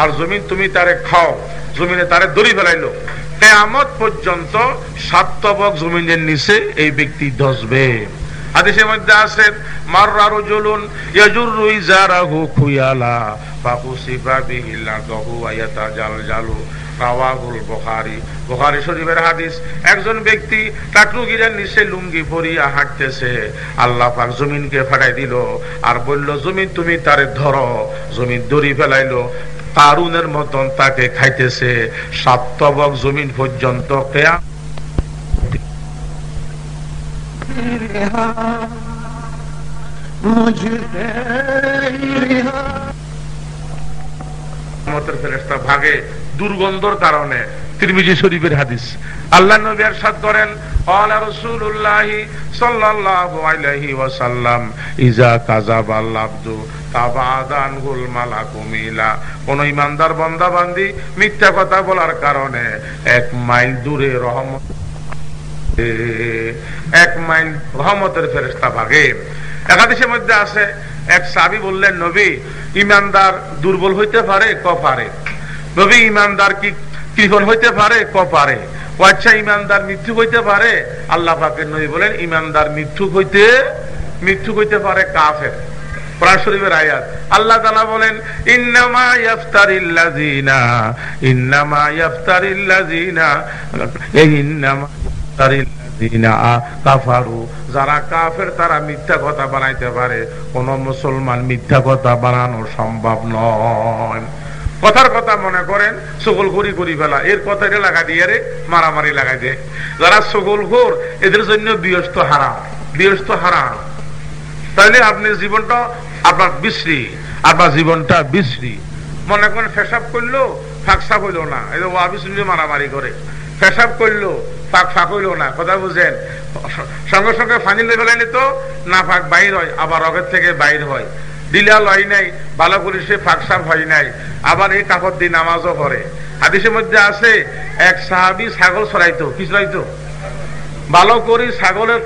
আর জমিন তুমি তারে খাও, জমিনে তারে দড়ি ফেলাইলো। কেয়ামত পর্যন্ত সাতবক জমিনের নিচে এই ব্যক্তি ধসবে। হাদিসের মধ্যে আছে মাররারু জুলুন ইয়াজুরু ইজারাহু খুয়ালা ফাকুসিফা বিহিল্লা দহু আয়াতা জাল জালু। রাওয়াহুল বুখারী। বুখারী শরীফের হাদিস একজন ব্যক্তি টাকলুগিরের নিচে লুঙ্গি পরিয়া হাঁটতেছে। আল্লাহ পাক জমিনকে ফাটাই দিল আর বলল জমিন তুমি তারে ধরো। জমিন দড়ি ফেলাইলো কারুনের মতন তাকে খাইতেছে। সাতবক জমিন পর্যন্ত কেয়া ভাগে দুর্গন্ধর কারণে তিরমিজি শরীফের হাদিস আল্লাহ নবী ارشاد করেন قال رسول الله صلى الله عليه وسلم اذا كذب العبد তাবাদান গুল মালাকুমিলা কোন ইমানদার বান্দা বান্দি মিথ্যা কথা বলার কারণে এক মাইল দূরে রহমত এক মাইল রহমতের ফেরেস্তা ভাগে একাদেশের মধ্যে আছে এক সাবি বললেন নবী ইমানদার দুর্বল হইতে পারে ক পারে নবী ইমানদার কি কৃপণ হইতে পারে? ক পারে আচ্ছা ইমানদার মৃত্যু হইতে পারে? আল্লাহ পাকের নবী বলেন, ইমানদার মৃত্যু হইতে মৃত্যু হইতে পারে কাফের। কোন মুসলমান মিথ্যা কথা বানানো সম্ভব নয়। কথার কথা মনে করেন সকল ঘুরি করি ফেলা। এর কথা এটা লাগা দিয়ে রে, মারামারি লাগাই দেয়। যারা সকল ঘোর, এদের জন্য বিয়স্ত হারাম বিয়স্ত হারাম। তাহলে আপনি জীবনটা আপনার বিশ্রী, আপনার জীবনটা বিশ্রী। মনে করেন ফেসাব করল ফাঁকসাপ হইল না। এই ওয়াবি শুনলে মারামারি করে। ফেসাব করল, ফাঁক ফাঁক হইল না। কথা বুঝেন? সঙ্গে সঙ্গে ফানি লেভেলে নিত না ফাঁক বাইর হয়, আবার রগের থেকে বাইর হয়। দিলা হয় নাই ভালো করে সে ফাঁকসাপ হয় নাই, আবার এই কাপড় দিয়ে নামাজও পড়ে। হাদিসের মধ্যে আছে, এক সাহাবি ছাগল ছড়াইতো, কি ছড়াইতো? ভালো করে ছাগলের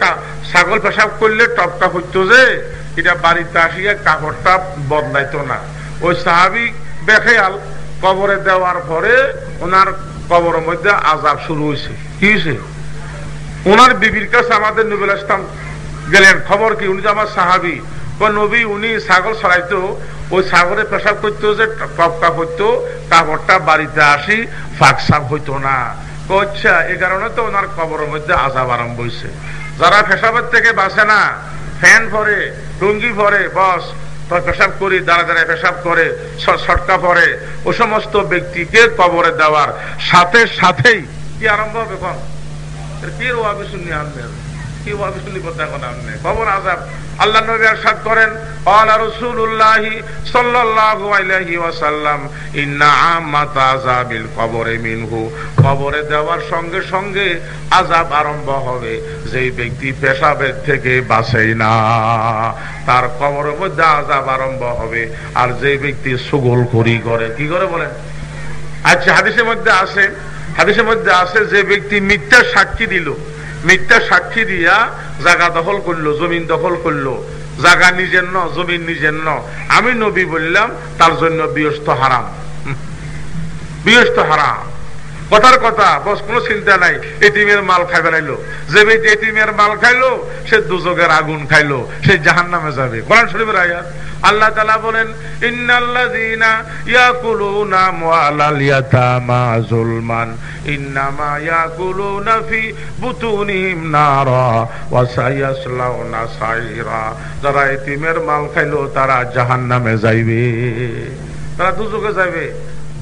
ছাগল পেশাব করলে টপকা হইতো যে, এটা বাড়িতে আসিয়া কাপড়টা বদলাইতো না। ওই সাহাবি বেখেয়াল, কবরে দেওয়ার পরে ওনার কবরের মধ্যে আজাব শুরু হয়েছে কি হয়েছে ওনার বিবির কাছে আমাদের নবীল ইসলাম গেলেন। খবর কি? উনি আমার সাহাবি। নবী উনি ছাগল ছড়াইতো, ওই ছাগলে পেশাব করতো যে টপকা হইতো কাপড়টা বাড়িতে আসি, ফাঁক সাপ হইতো না। কচ্ছা এই কারণে তো ওনার কবরের মধ্যে আজাব আরম্ভ হয়েছে যারা পেশাবের থেকে বাঁচে না, ফ্যান ভরে টুঙ্গি ভরে, বস পেশাব করি দাঁড়া দাঁড়ায় পেশাব করে ছটকা পরে। ও সমস্ত ব্যক্তিকে কবরে দেওয়ার সাথে সাথেই কি আরম্ভ হবে কম কি ওয়াবি শুনি আনবেন কি ওয়াবি শুনি কথা এখন আনবে কবর আজাব আল্লাহ নবী ارشاد করেন قال رسول الله صلى الله عليه وسلم ان عامه عذاب القبر منه কবরে দেওয়ার সঙ্গে সঙ্গে আযাব আরম্ভ হবে যেই ব্যক্তি পেশাবের থেকে বাঁচেই না তার কবরের মধ্যে আযাব আরম্ভ হবে আর যে ব্যক্তি সুগল করি করে কি করে বলেন আচ্ছা হাদিসের মধ্যে আছে হাদিসের মধ্যে আছে যে ব্যক্তি মিথ্যা সাক্ষী দিল মিথ্যা সাক্ষী দিয়া জাগা দখল করল, জমিন দখল করল। জাগা নিজের ন, জমিন নিজের ন। আমি নবী বললাম, তার জন্য বিয়স্ত হারাম। বিয়স্ত হারাম। কথার কথা, বস, কোনো চিন্তা নাই। এটিমের মাল খাই বেড়াইলো যে ব্যক্তি এটিমের মাল খাইলো, সে দুযোগের আগুন খাইলো, সে জাহান নামে যাবে। কোরআন শরীফের আয়াত, আল্লাহ তালা বলেন, ইন্নাল্লাযীনা ইয়াকুলুনা মুআলাল ইয়াতামা যুলমান, ইন্নামা ইয়াকুলুনা ফি বুতুনিহিম নারা ওয়া সায়াসলাউনা সাইরা। যারা এতিমের মাল খাইলো, তারা জাহান্নামে যাইবে। তারা দুযোগে যাইবে।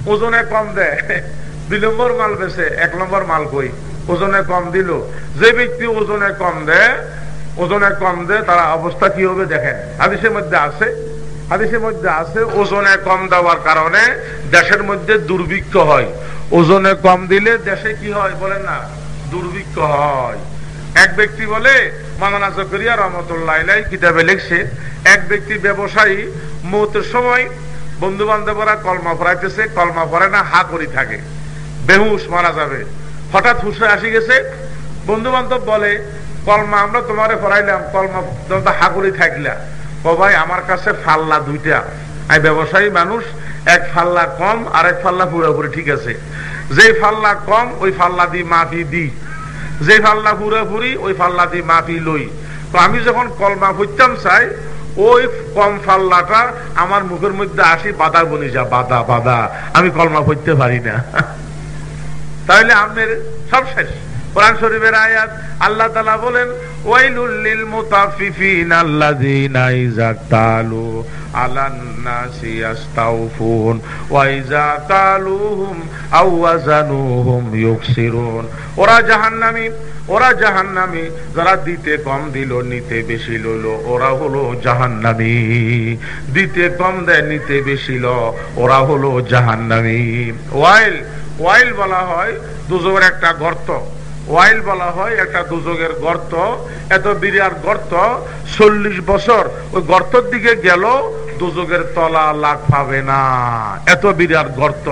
ওজনে কম দেয়। দুই নম্বর মাল বেছে এক নম্বর মাল কই ওজনে কম দিল। যে ব্যক্তি ওজনে কম দেয়, ওজনে কম দেয়, তারা অবস্থা কি হবে দেখেন। হাদিসের মধ্যে আছে, হাদিসের মধ্যে আছে, ওজনে কম দেওয়ার কারণে দেশের মধ্যে দুর্ভিক্ষ হয়। ওজনে কম দিলে দেশে কি হয় বলেন না? দুর্ভিক্ষ হয়। এক ব্যক্তি বলে মানানা জকরিয়া রহমতুল্লাহ কিতাবে লিখছে, এক ব্যক্তি ব্যবসায়ী মৌতের সময় বন্ধু বান্ধবরা কলমা ফরাইতেছে কলমা ফরায় না, হা করি থাকে। বেহুশ মারা যাবে। হঠাৎ হুসে আসি গেছে। বন্ধু বান্ধব বলে, কলমা, আমরা তোমারে ফরাইলাম কলমা হা করি থাকলা। ও ভাই, আমার কাছে ফাল্লা দুইটা। আমি ব্যবসায়ী মানুষ, এক ফাল্লা কম আর এক ফাল্লা পুরোপুরি ঠিক আছে। যে ফাল্লা কম, ওই ফাল্লা দি মাফি দি যে ফাল্লা পুরোপুরি, ওই ফাল্লা দি মাফি লই। তো আমি যখন কলমা ফুটতাম চাই, ওই কম ফাল্লাটা আমার মুখের মধ্যে আসি, বাধা বলি যা, বাধা বাধা। আমি কলমা ফুটতে পারি না। তাহলে আমের সব শেষ। কোরআন শরীফের আয়াত, আল্লাহ তালা বলেন, ওয়াইলুল মুতাফিফিন ইযা তালু আলান নাসি ইয়াস্তাউফুন ওয়া ইযা কালুহুম আও ওয়াজানুহুম ইউকসিরুন ওরা জাহান্নামী ওরা জাহান্নামী, যারা দিতে কম দিল, নিতে বেশি লইল, ওরা হলো জাহান্নামী। দিতে কম দেয়, নিতে বেশি ল, ওরা হলো জাহান্নামী। ওয়াইল ওয়াইল বলা হয় দুজোর একটা গর্ত। ওয়াইল বলা হয় একটা দুযোগের গর্ত। এত বিরাট গর্ত, চল্লিশ বছর। ওই গর্তর দিকে গেল দুযোগের তলা লাগ পাবে না। এত বিরাট গর্ত।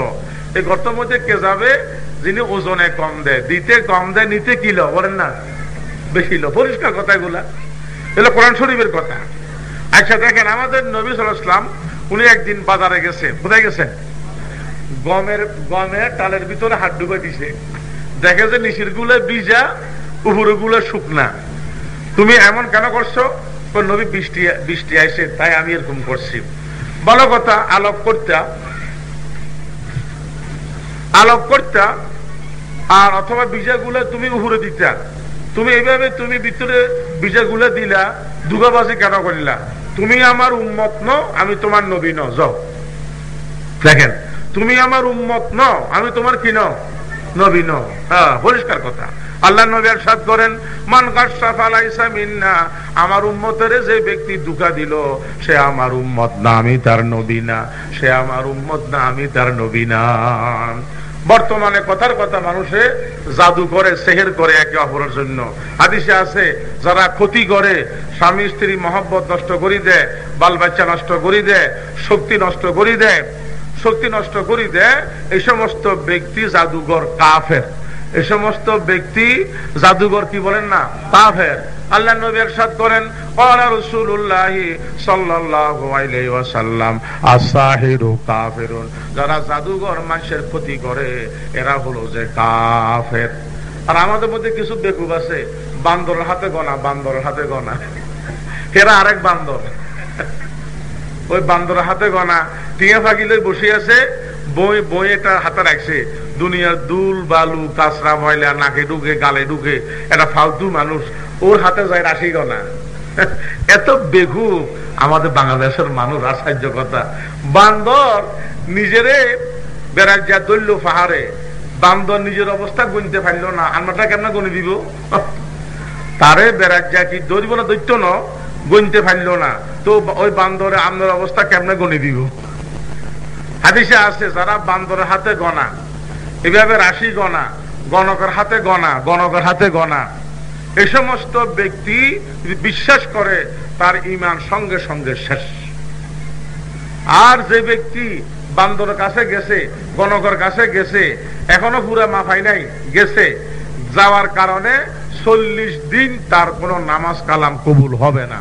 এই গর্তের মধ্যে কে যাবে? যিনি ওজনে কম দেয়। দিতে কম দেয়, নিতে কি কিল বলেন না। বেশি লো পরিষ্কার কথা এগুলা। এগুলো কোরআন শরীফের কথা। আচ্ছা দেখেন, আমাদের নবী সালাম উনি একদিন বাজারে গেছে। কোথায় গেছেন? গমের গমের টালের ভিতরে হাত ডুবে দিছে। দেখে যে নিচেরগুলো বিজা উপরে গুলো শুকনা। তুমি এমন কেন করছ? নবী, বৃষ্টি বৃষ্টি আসে তাই আমি এরকম করছি। বলো কথা আলোক করতা। আলোক করতা, আর অথবা বীজাগুলো তুমি উপরে দিতা। তুমি এইভাবে তুমি ভিতরে বীজাগুলো দিলা দুগাবাজি কেন করিলা? তুমি আমার উন্মত ন, আমি তোমার নবী ন, যাও। দেখেন তুমি আমার উন্মত ন আমি তোমার কি ন নবী ন হ্যাঁ পরিষ্কার কথা। আল্লাহ নবী সাদ করেন, মান গাছাফ আলাইসা মিন্না আমার উম্মতের যে ব্যক্তি দুকা দিল, সে আমার উম্মত না, আমি তার নবী না, সে আমার উম্মত না, আমি তার নবী না। বর্তমানে কথার কথা মানুষে জাদু করে, সেহের করে একে অপরের জন্য। হাদিসে আছে, যারা ক্ষতি করে, স্বামী স্ত্রী মহব্বত নষ্ট করি দেয়, বাল বাচ্চা নষ্ট করি দেয়, শক্তি নষ্ট করি দেয় শক্তি নষ্ট করি দেয় এই সমস্ত ব্যক্তি জাদুঘর কাফের এই সমস্ত ব্যক্তি জাদুঘর কি বলেন না কাফের আল্লাহ নবী ارشاد করেন ক্বালা রাসূলুল্লাহ সাল্লাল্লাহু আলাইহি ওয়াসাল্লাম আস-সাহিরু কাফিরুন যারা জাদুঘর মানুষের ক্ষতি করে এরা হলো যে কাফের আর আমাদের মধ্যে কিছু বেকুব আছে বান্দরের হাতে গনা বান্দরের হাতে গনা এরা আরেক বান্দর ওই বান্দরের হাতে গনা টিয়া ফাঁকি লই বসে আছে, বই বই এটা হাতে রাখছে। দুনিয়ার দুল, বালু, কাঁচরা, ময়লা, নাকে ঢুকে, গালে ঢুকে এটা ফালতু মানুষ, ওর হাতে যায় রাশি গনা এত বেঘু আমাদের বাংলাদেশের মানুষ আশ্চর্য কথা বান্দর নিজেরে বেড়ার যা দৈল্য পাহাড়ে, বান্দর নিজের অবস্থা গুনতে পারল না। আন্নাটা কেমন গণে দিব? তারে বেড়ার যা কি দৈব না দৈত্য ন? গণতে পারল না। তো ওই বান্দরে আপনার অবস্থা কেমনে গণে দিব? হাদিসে আছে, যারা বান্দরের হাতে গনা, এভাবে রাশি গনা, গণকের হাতে গনা, গণকের হাতে গনা এই সমস্ত ব্যক্তি বিশ্বাস করে তার ইমান সঙ্গে সঙ্গে শেষ। আর যে ব্যক্তি বান্দরের কাছে গেছে, গণকের কাছে গেছে, এখনও পুরা মাফাই নাই, গেছে, যাওয়ার কারণে চল্লিশ দিন তার কোনো নামাজ কালাম কবুল হবে না।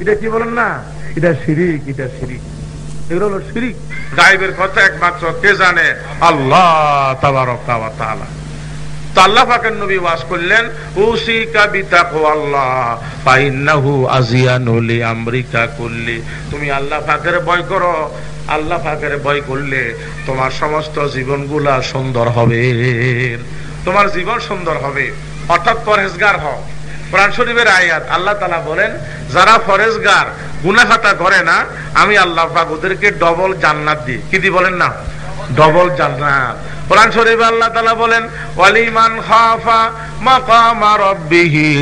এটা কি বলেন না? এটা শিরিক এটা শিরিক। এগুলো হলো শিরিক। গাইবের কথা একমাত্র কে জানে? আল্লাহ তাবারকা তাআলা। আল্লাহ পাকের নবী করলেন, উসিকা বিতাকওয়াল্লাহ ফাইন্নাহু আজিয়ানু লিআমরিকা কুল্লি। তুমি আল্লাহ পাকের ভয় করো। আল্লাহ পাকের ভয় করলে তোমার সমস্ত জীবনগুলা সুন্দর হবে। তোমার জীবন সুন্দর হবে। অর্থাৎ পরহেজগার হও। কোরআন শরীফের আয়াত, আল্লাহ তালা বলেন, যারা ফরেজগার, গুনাহাতা করে না, আমি আল্লাহ পাক ওদেরকে ডবল জান্নাত দিই। কি দি বলেন না? ডবল জান্নাত। কোরআন শরীফ আল্লাহ তাআলা বলেন, ওয়ালিমান খাফা মাকামা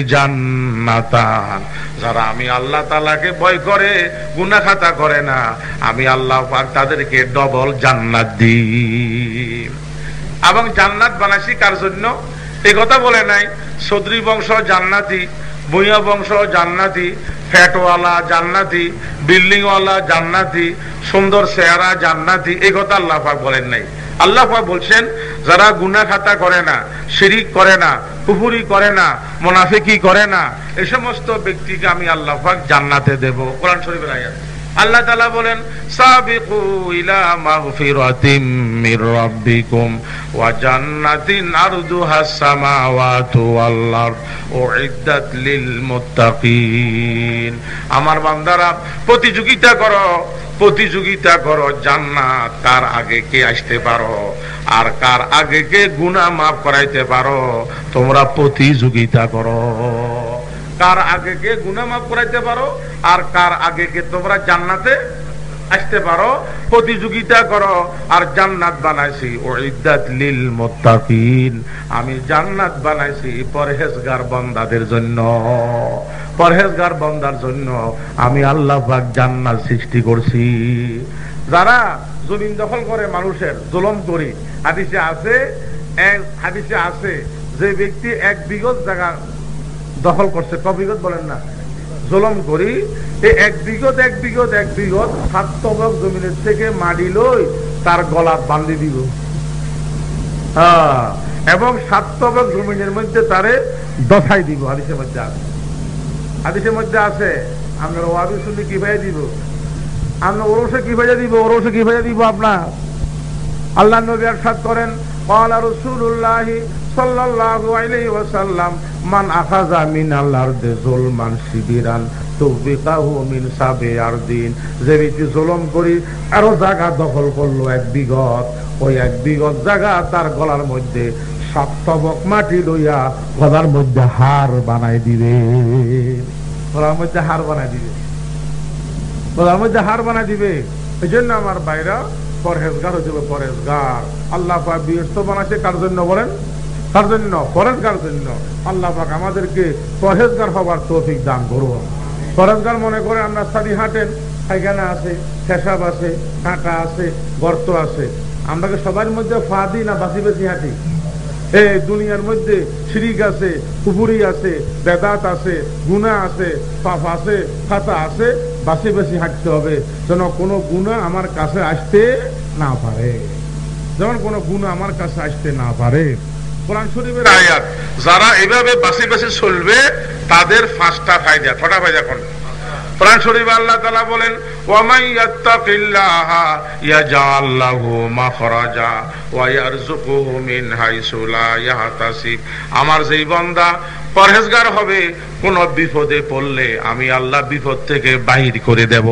জান্নাতান। যারা আমি আল্লাহ তাআলাকে ভয় করে গুনাহ খাতা করে না, আমি আল্লাহ পাক তাদেরকে ডবল জান্নাত দিই। এবং জান্নাত বানাইছি কার জন্য? এই কথা বলে নাই। সদরি বংশ জান্নাতি ভুইয়া বংশ জান্নাতি, ফ্যাটওয়ালা জান্নাতি, বিল্ডিংওয়ালা জান্নাতি, সুন্দর চেহারা জান্নাতি এই কথা আল্লাহ পাক বলেন নাই। আল্লাহ পাক বলছেন, যারা গুনা খাতা করে না, শিরিক করে না, কুফুরি করে না, মোনাফিকি করে না এই সমস্ত ব্যক্তিকে আমি আল্লাহ পাক জান্নাতে দেব। কোরআন শরীফের আয়াত। আল্লাহ তালা বলেন, সাবিকু ইলা মাগফিরাতিম মির রাব্বিকুম ওয়া জান্নাতিন সামাওয়াতু ওয়াল আরদ, উইদ্দাত লিল মুত্তাকিন। আমার বান্দারা, প্রতিযোগিতা করো প্রতিযোগিতা করো, জান্নাত কার আগে কে আসতে পারো আর কার আগে কে গুনাহ মাফ করাইতে পারো, তোমরা প্রতিযোগিতা করো। কার আগে কে গুনা মাফ করাইতে পারো আর কার আগে কে তোমরা জান্নাতে আসতে পারো? প্রতিযোগিতা করো আর জান্নাত বানাইছি। ওইদাত লিল মুত্তাকিন। আমি জান্নাত বানাইছি পরহেজগার বান্দাদের জন্য। পরহেজগার বান্দার জন্য আমি আল্লাহ পাক জান্নাত সৃষ্টি করছি। যারা জমিন দখল করে মানুষের জুলম করি। হাদিসে আছে হাদিসে আছে, যে ব্যক্তি এক বিগত জায়গা দখল করছে কবিগত বলেন না জলম করি এই এক বিগত এক বিগত এক বিগত সাত তবক জমিনের থেকে মাটি লই তার গলাত বান্ধি দিব হ্যাঁ, এবং সাত তবক জমিনের মধ্যে তারে দশাই দিব হাদিসের মধ্যে আছে হাদিসের মধ্যে আছে আমরা ওয়াবি শুনে কি ভাই দিব আমরা ওরসে কি ভেজে দিব ওরসে কি ভেজে দিব আপনার আল্লাহ নবী আরশাদ করেন قال رسول الله দখল করল এক বিগত ওই এক বিগত জায়গা তার গলার মধ্যে সপ্তবক মাটি লইয়া গলার মধ্যে হার বানাই দিবে। গলার মধ্যে হার বানাই দিবে। গলার মধ্যে হার বানাই দিবে। এই জন্য আমার বাইরা পরহেজগার হয়েছিল, পরহেজগার। আল্লাহ বিয়ে বানাচ্ছে কার জন্য বলেন? কার জন্য পরহেজগার জন্য আল্লাহ পাক আমাদেরকে পরহেজগার হবার তৌফিক দান করুন। পরহেজগার মনে করে আমরা সারি হাঁটেন, পায়খানা আছে, পেশাব আছে, কাঁটা আছে, গর্ত আছে। আমরা সবার মধ্যে ফা দিই না বাসি বাসি হাঁটি? এই দুনিয়ার মধ্যে শিরিক আছে পুকুরি আছে, বেদাত আছে গুণা আছে, পাপ আছে, খাতা আছে বাসি বাসি হাঁটতে হবে। যেন কোনো গুণা আমার কাছে আসতে না পারে। যেমন কোনো গুণা আমার কাছে আসতে না পারে। কোরআন শরীফের আয়াত। যারা এভাবে চলবে, তাদের পাঁচটা ফায়দা। ছটা ফায়দা কোন? আমার যেই বান্দা পরহেজগার হবে, কোন বিপদে পড়লে আমি আল্লাহ বিপদ থেকে বাহির করে দেব।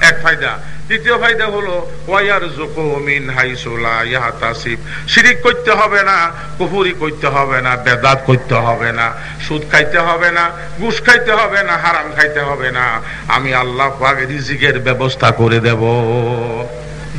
এক ফায়দা। তৃতীয় ফায়দা হলো ওয়াইয়ার জুকুমিন হাইসুলা ইয়াহতাসিব। শিরিক করতে হবে না, কুফুরি করতে হবে না, বেদাত করতে হবে না, সুদ খাইতে হবে না, ঘুষ খাইতে হবে না, হারাম খাইতে হবে না। আমি আল্লাহ পাক রিজিকের ব্যবস্থা করে দেব।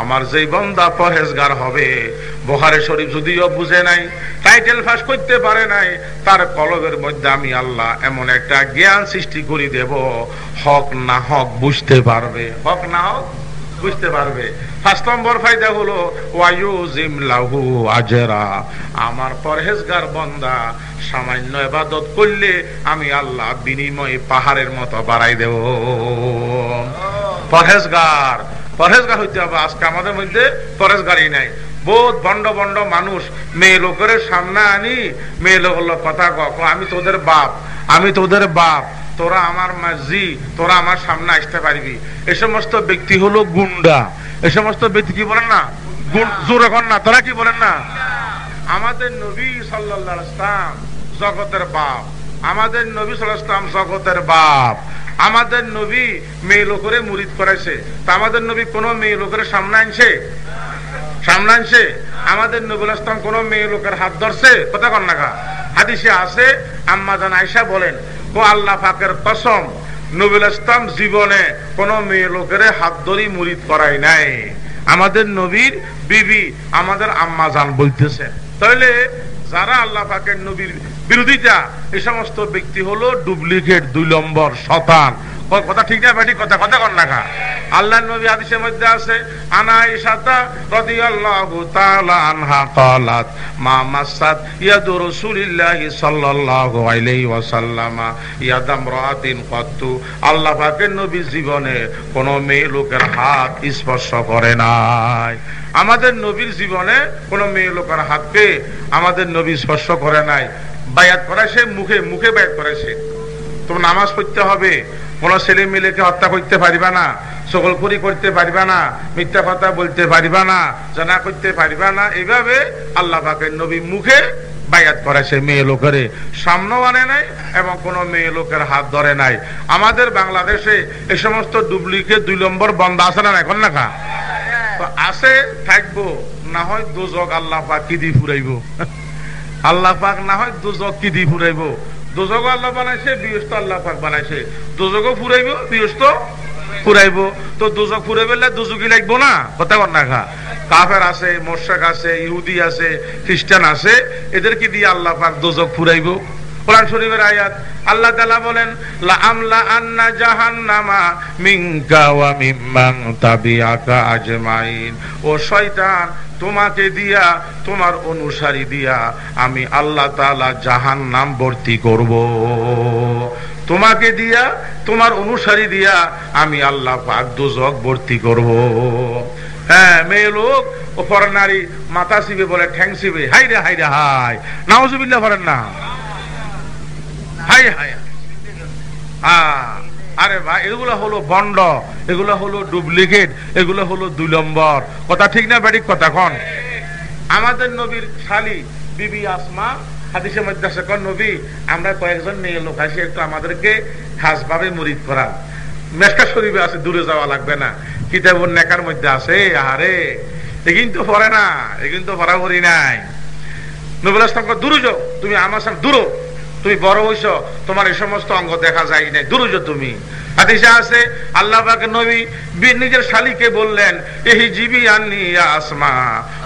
আমার যে বন্দা পরেজগার হবে বহারে শরীফ যদিও বুঝে নাই, টাইটেল ফাঁস করতে পারে নাই, তার কলবের মধ্যে আমি আল্লাহ এমন একটা জ্ঞান সৃষ্টি করি দেব, হক না হক বুঝতে পারবে। হক না হক বুঝতে পারবে। পাঁচ নম্বর ফায়দা হলো ওয়ায়ুজিম লাহু আজরা। আমার পরহেজগার বন্দা সামান্য এবাদত করলে আমি আল্লাহ বিনিময়ে পাহাড়ের মতো বাড়াই দেব। পরহেজগার পরহেজগার হইতে হবে। আজকে আমাদের মধ্যে পরহেজগারই নাই। বহুত বন্ড বন্ড মানুষ, মেয়ে লোকের সামনে আনি, মেয়ে লোক কথা কক আমি তোদের বাপ, আমি তোদের বাপ। তোরা আমার মাঝি, তোরা আমার সামনে আসতে পারবি। এ সমস্ত ব্যক্তি হলো গুন্ডা। এ সমস্ত ব্যক্তি কি বলেন না? জোর এখন না, তোরা কি বলেন না? আমাদের নবী সাল্লাম জগতের বাপ। আমাদের নবী সাল্লাম জগতের বাপ। আমাদের নবী মেয়ে লোকের মুরিদ করেছে তা আমাদের নবী কোন মেয়ে লোকের সামনে আনছে? সামনে আনছে? আমাদের নবুল ইসলাম কোন মেয়ে লোকের হাত ধরছে? কথা কন না হাদিসে আছে, আম্মা জান আয়সা বলেন ও আল্লাহ পাকের কসম, নবুল ইসলাম জীবনে কোন মেয়ে লোকের হাত ধরি মুরিদ করাই নাই। আমাদের নবীর বিবি আমাদের আম্মা জান বলতেছেন তাহলে যারা আল্লাহ পাকের নবীর বিরোধিতা এই সমস্ত ব্যক্তি হলো ডুপ্লিকেট দুই নম্বর শতান। কথা ঠিক না বেটি কথা কথা কর না আল্লাহ নবী হাদিসের মধ্যে আছে, আনা ইসাতা রাদিয়াল্লাহু তাআলা আনহা ক্বালাত, মা মাসাত ইয়াদু রাসূলিল্লাহি সাল্লাল্লাহু আলাইহি ওয়াসাল্লামা ইয়াদাম রাতিন কত্তু আল্লাহ পাকের নবী জীবনে কোন মেয়ে লোকের হাত স্পর্শ করে নাই। আমাদের নবীর জীবনে কোন মেয়ে লোকের হাতকে আমাদের নবী স্পর্শ করে নাই। বায়াত করেছে মুখে মুখে বায়াত করেছে তোমার নামাজ পড়তে হবে। কোন ছেলে মেয়েকে হত্যা করতে পারিবা না সকলপুরি করতে পারিবা না, মিথ্যা কথা বলতে পারিবা না, জানা করতে পারিবা না। এইভাবে আল্লাহ পাকের নবী মুখে বায়াত করেছে মেয়ে লোকের সামনেও আনে নাই এবং কোন মেয়ে লোকের হাত ধরে নাই। আমাদের বাংলাদেশে এই সমস্ত ডুপ্লিকেট দুই নম্বর বন্ধ আছে না এখন না তো আছে, থাকব। না হয় দুজক আল্লাহ পাক কি দি ফুরাইব। আল্লাহ পাক না হয় দুজক কি দি ফুরাইব। দুজক আল্লাহ বানাইছে, বিয়স্ত আল্লাহ পাক বানাইছে। দুজকও ফুরাইব, বিয়স্ত ফুরাইব। তো দুজক ফুরাইবে দুজকি লাগবো না? কথা কর না কাফের আছে, মোর্শেক আছে, ইহুদি আছে, খ্রিস্টান আছে, এদেরকে দিয়ে আল্লাহ পাক দোজক ফুরাইব। কোরআন শরীফের আয়াত, আল্লাহ তাআলা বলেন, লা আমলা আন্না জাহান্নামা মিনকা ওয়া মিম্মান তাবিআকা আজমাইন। ও শয়তান তোমাকে দিয়া, তোমার অনুসারী দিয়া আমি আল্লাহ তাআলা জাহান্নাম ভর্তি করব। তোমাকে দিয়া, তোমার অনুসারী দিয়া আমি আল্লাহ পাক দোজক ভর্তি করব। হ্যাঁ মেয়ে লোক, ও পর নারী, মাথা শিবে বলে, ঠ্যাং শিবে হাই রে হাই রে, হাই। নাউজুবিল্লাহ করেন না। হাই হাই। আরে ভাই, এগুলো হলো বন্ড, এগুলো হলো ডুপ্লিকেট, এগুলো হলো দুই নম্বর। কথা ঠিক না ব্যাটিক কথা কন? আমাদের নবীর শালি, বিবি আসমা, হাদিসের মধ্যে কোন নবী, আমরা কয়েকজন মেয়ে লোক আসি, একটু আমাদেরকে খাস ভাবে মুরিদ করা মেসকা শরীফে আছে, দূরে যাওয়া লাগবে না। কিতাবুর নেকার মধ্যে আছে, আহারে, এ কিন্তু পড়ে না, এ কিন্তু বরাবরই নাই। নবুল আসলাম দূরে যাও, তুমি আমার সাথে দূর। তুমি বড় হইছ, তোমার এই সমস্ত অঙ্গ দেখা যায় নাই। দূরজ তুমি। আছে, আল্লাহ নবী নিজের শালিকে বললেন এই আননি আসমা।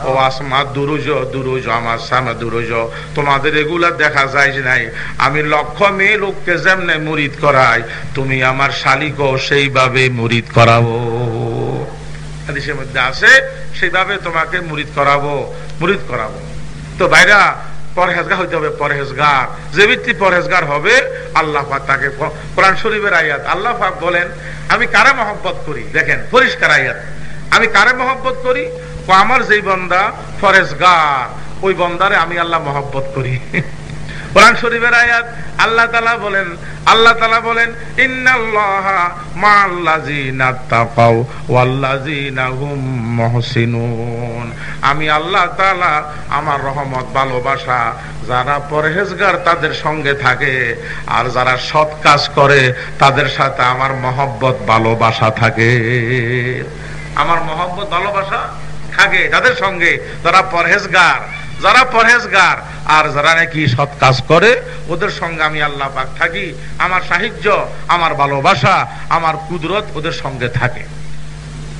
ও আসমা, দুরুজ দুরুজ, আমার সামনে দুরুজ, তোমাদের এগুলা দেখা যায় নাই। আমি লক্ষ মেয়ে লোককে যেমনে মুরিদ করাই, তুমি আমার শালিকও সেইভাবে মুরিদ করাবো। হাদিসের মধ্যে আছে, সেইভাবে তোমাকে মুরিদ করাবো মুরিদ করাবো। তো ভাইরা পরহেজগার হইতে হবে, পরহেজগার। যে ব্যক্তি পরহেজগার হবে, আল্লাহ তাকে কোরআন শরীফের আয়াত, আল্লাহ বলেন, আমি কারে মহব্বত করি? দেখেন, পরিষ্কার আয়াত। আমি কারে মহব্বত করি? আমার যেই বন্দা ফরেজগার ওই বন্দারে আমি আল্লাহ মহব্বত করি। কোরআন শরীফের আয়াত, আল্লাহ তালা বলেন, আল্লাহ তালা বলেন আমি আল্লাহ তাআলা আমার রহমত, ভালোবাসা, যারা পরহেজগার তাদের সঙ্গে থাকে, আর যারা সৎ কাজ করে তাদের সাথে আমার মহব্বত, ভালোবাসা থাকে। আমার মহব্বত, ভালোবাসা থাকে তাদের সঙ্গে। যারা পরহেজগার যারা পরহেজগার, আর যারা নাকি সৎ কাজ করে, ওদের সঙ্গে আমি আল্লাহ পাক থাকি। আমার সাহিত্য আমার ভালোবাসা, আমার কুদরত ওদের সঙ্গে থাকে।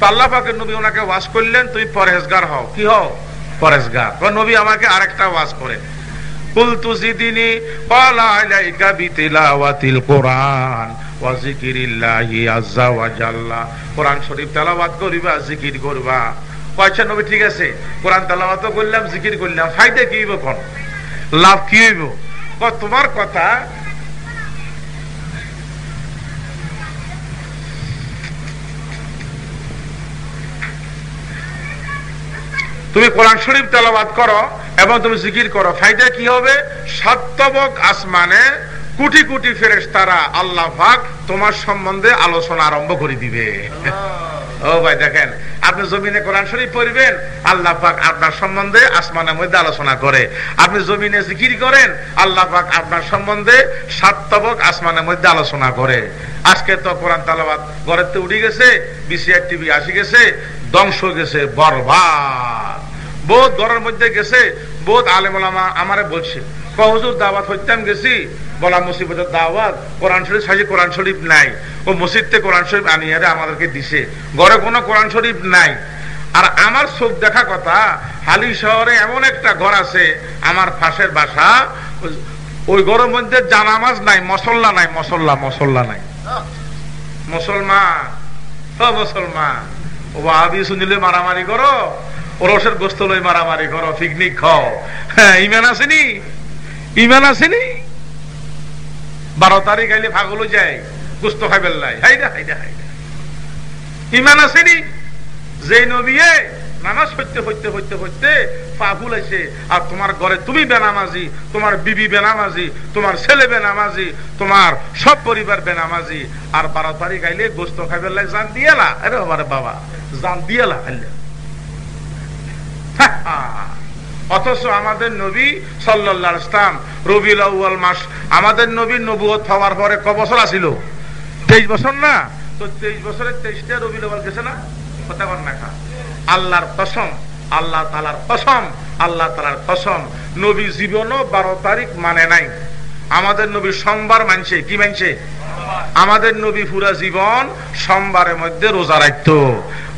আল্লাহ পাকের নবী ওনাকে করলেন, তুমি পরহেজগার হও। কি হও? পরহেজগার। নবী আমাকে আরেকটা জিকির করবা। কয়েকটা নবী ঠিক আছে, কোরআন তালাবাত করলাম, জিকির করলাম ফাইদা কি হইব কোন? লাভ কি হইব? তোমার কথা তুমি কোরআন শরীফ তেলাবাদ করো এবং তুমি জিকির করো ফাইদা কি হবে? সত্যবক আসমানে কোটি কোটি ফেরেস তারা আল্লাহ তোমার সম্বন্ধে আলোচনা আরম্ভ করে দিবে। ও ভাই, দেখেন, আপনি জমিনে কোরআন শরীফ পড়বেন, আল্লাহ পাক আপনার সম্বন্ধে আসমানের মধ্যে আলোচনা করে। আপনি জমিনে জিকির করেন, আল্লাহ পাক আপনার সম্বন্ধে সাতবক আসমানের মধ্যে আলোচনা করে। আজকে তো কোরআন তালাবাদ ঘরের তো উঠে গেছে বিসিআর টিভি আসি গেছে, ধ্বংস গেছে, বরবাদ। বোধ ঘরের মধ্যে গেছে বোধ আলেমা আমারে বলছে কহজুর দাওয়াত হইতাম গেছি, বলা মুসিবতের দাওয়াত। কোরআন শরীফ সাজি, কোরআন শরীফ নাই। ও মসজিদতে কোরআন শরীফ আমাদেরকে দিছে। ঘরে কোনো কোরআন শরীফ নাই। আর আমার চোখ দেখা কথা, হালি শহরে এমন একটা ঘর আছে, আমার ফাঁসের বাসা, ওই ঘরের মধ্যে জানামাজ নাই, মসল্লা নাই, মসল্লা মসল্লা নাই। মুসলমান মুসলমান, ও আবি শুনিলে মারামারি করো, ওরসের গোস্ত লই মারামারি করো, পিকনিক খাও। হ্যাঁ ইমান আসেনি ইমান আসেনি? বারো তারিখ আইলে ভাগলো যায়, গুস্ত খাইবেল নাই। হাইদা হাইদা হাইদা ইমান আসেনি? যে নবিয়ে নামাজ হইতে হইতে হইতে হইতে পা ভুলাইছে আর তোমার ঘরে তুমি বেনামাজি, তোমার বিবি বেনামাজি, তোমার ছেলে বেনামাজি, তোমার সব পরিবার বেনামাজি। আর বারো তারিখ আইলে গোস্ত খাইবেল নাই, জান দিয়েলা? আরে বাবা, জান দিয়েলা? আইলে অথচ আমাদের নবী সাল্লাহ ইসলাম রবি আউ্য়াল মাস, আমাদের নবী নবুয়ত হওয়ার পরে ক বছর আসিল তেইশ বছর না? তো তেইশ বছরের তেইশটা রবি আউ্য়াল গেছে না? কথা না আল্লাহর কসম, আল্লাহ কসম আল্লাহ কসম, নবী জীবনও বারো তারিখ মানে নাই। আমাদের নবী সোমবার মানছে, কি মানছে? আমাদের নবী পুরা জীবন সোমবারের মধ্যে রোজা রাখত।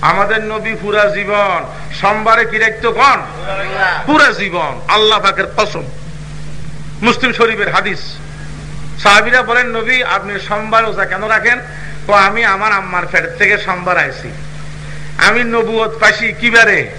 আমাদের নবী পুরা জীবন। সোমবারে কি রাখতো কন? পুরা জীবন। আল্লাহ পাকের কসম। মুসলিম শরীফের হাদিস। সাহাবিরা বলেন, নবী, আপনি সোমবার ওজা কেন রাখেন? তো আমি আমার আম্মার ফের থেকে সোমবার আইছি। আমি নবুয়ত পাইছি কিবারে?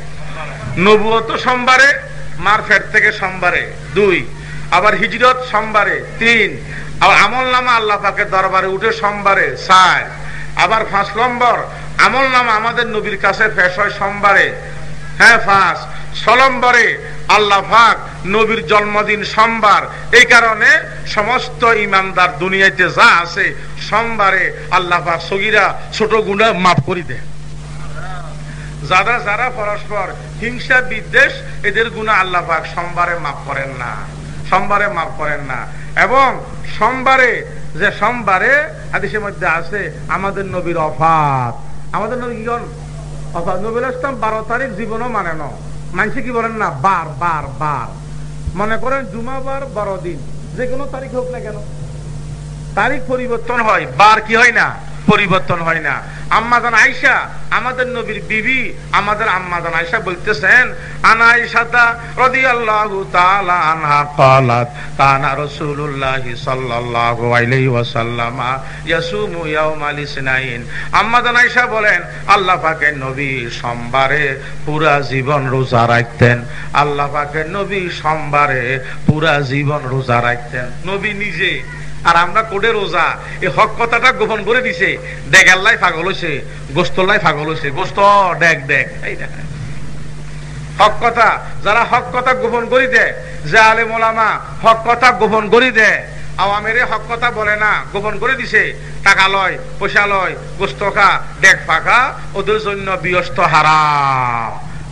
নবুয়ত সোমবারে, মার ফের থেকে সোমবারে। দুই, আবার হিজরত সোমবারে? তিন, আবার আমল নামা আল্লাহ পাকের দরবারে উঠে সোমবারে? চার, আবার পাঁচ নম্বর আমল নামা আমাদের নবীর কাছে ফেস হয় সোমবারে। হ্যাঁ পাঁচ সলম্বরে আল্লাহ পাক নবীর জন্মদিন সোমবার। এই কারণে সমস্ত ইমানদার দুনিয়াতে যা আছে সোমবারে আল্লাহ পাক সগিরা ছোট গুণা মাফ করি দেয়। যারা যারা পরস্পর হিংসা, বিদ্বেষ, এদের গুণা আল্লাহ পাক সোমবারে মাফ করেন না। সোমবারে মাফ করেন না। এবং সোমবারে, যে সোমবারে হাদিসের মধ্যে আছে, আমাদের নবীর অফাত। আমাদের নবী কি অফাত নবীল ইসলাম বারো তারিখ জীবনও মানে ন। মানুষে কি বলেন না? বার বার বার। মনে করেন জুমাবার বারো দিন যে কোনো তারিখ হোক না কেন। তারিখ পরিবর্তন হয়, বার কি হয় না? পরিবর্তন হয় না। আম্মাদান আয়সা আমাদের নবীর বিবি, আমাদের আম্মাদান আয়সা বলতেছেন, আনা আয়সাতা রাদিয়াল্লাহু তাআলা আনহা ক্বালাত, কানা রাসূলুল্লাহি সাল্লাল্লাহু আলাইহি ওয়াসাল্লাম ইয়াসুমু ইয়াউমাল ইসনাইন। আম্মাদান আয়সা বলেন, আল্লাহ পাকের নবী সোমবারে পুরা জীবন রোজা রাখতেন। আল্লাহ পাকের নবী সোমবারে পুরা জীবন রোজা রাখতেন। নবী নিজে আর আমরা কোডে রোজা। এই হক কথাটা গোপন করে দিছে। দেখ আল্লাহ পাগল হয়েছে গোস্তল্লাই পাগল হয়েছে গোস্ত দেখ দেখ এই দেখ। হক কথা, যারা হক কথা গোপন করি দেয়, যে আলে মোলামা হক কথা গোপন করি দেয়, আওয়ামের হক কথা বলে না, গোপন করে দিছে, টাকা লয়, পয়সা লয়, গোস্ত খা দেখ ফাঁকা ওদের জন্য বিয়স্ত হারাম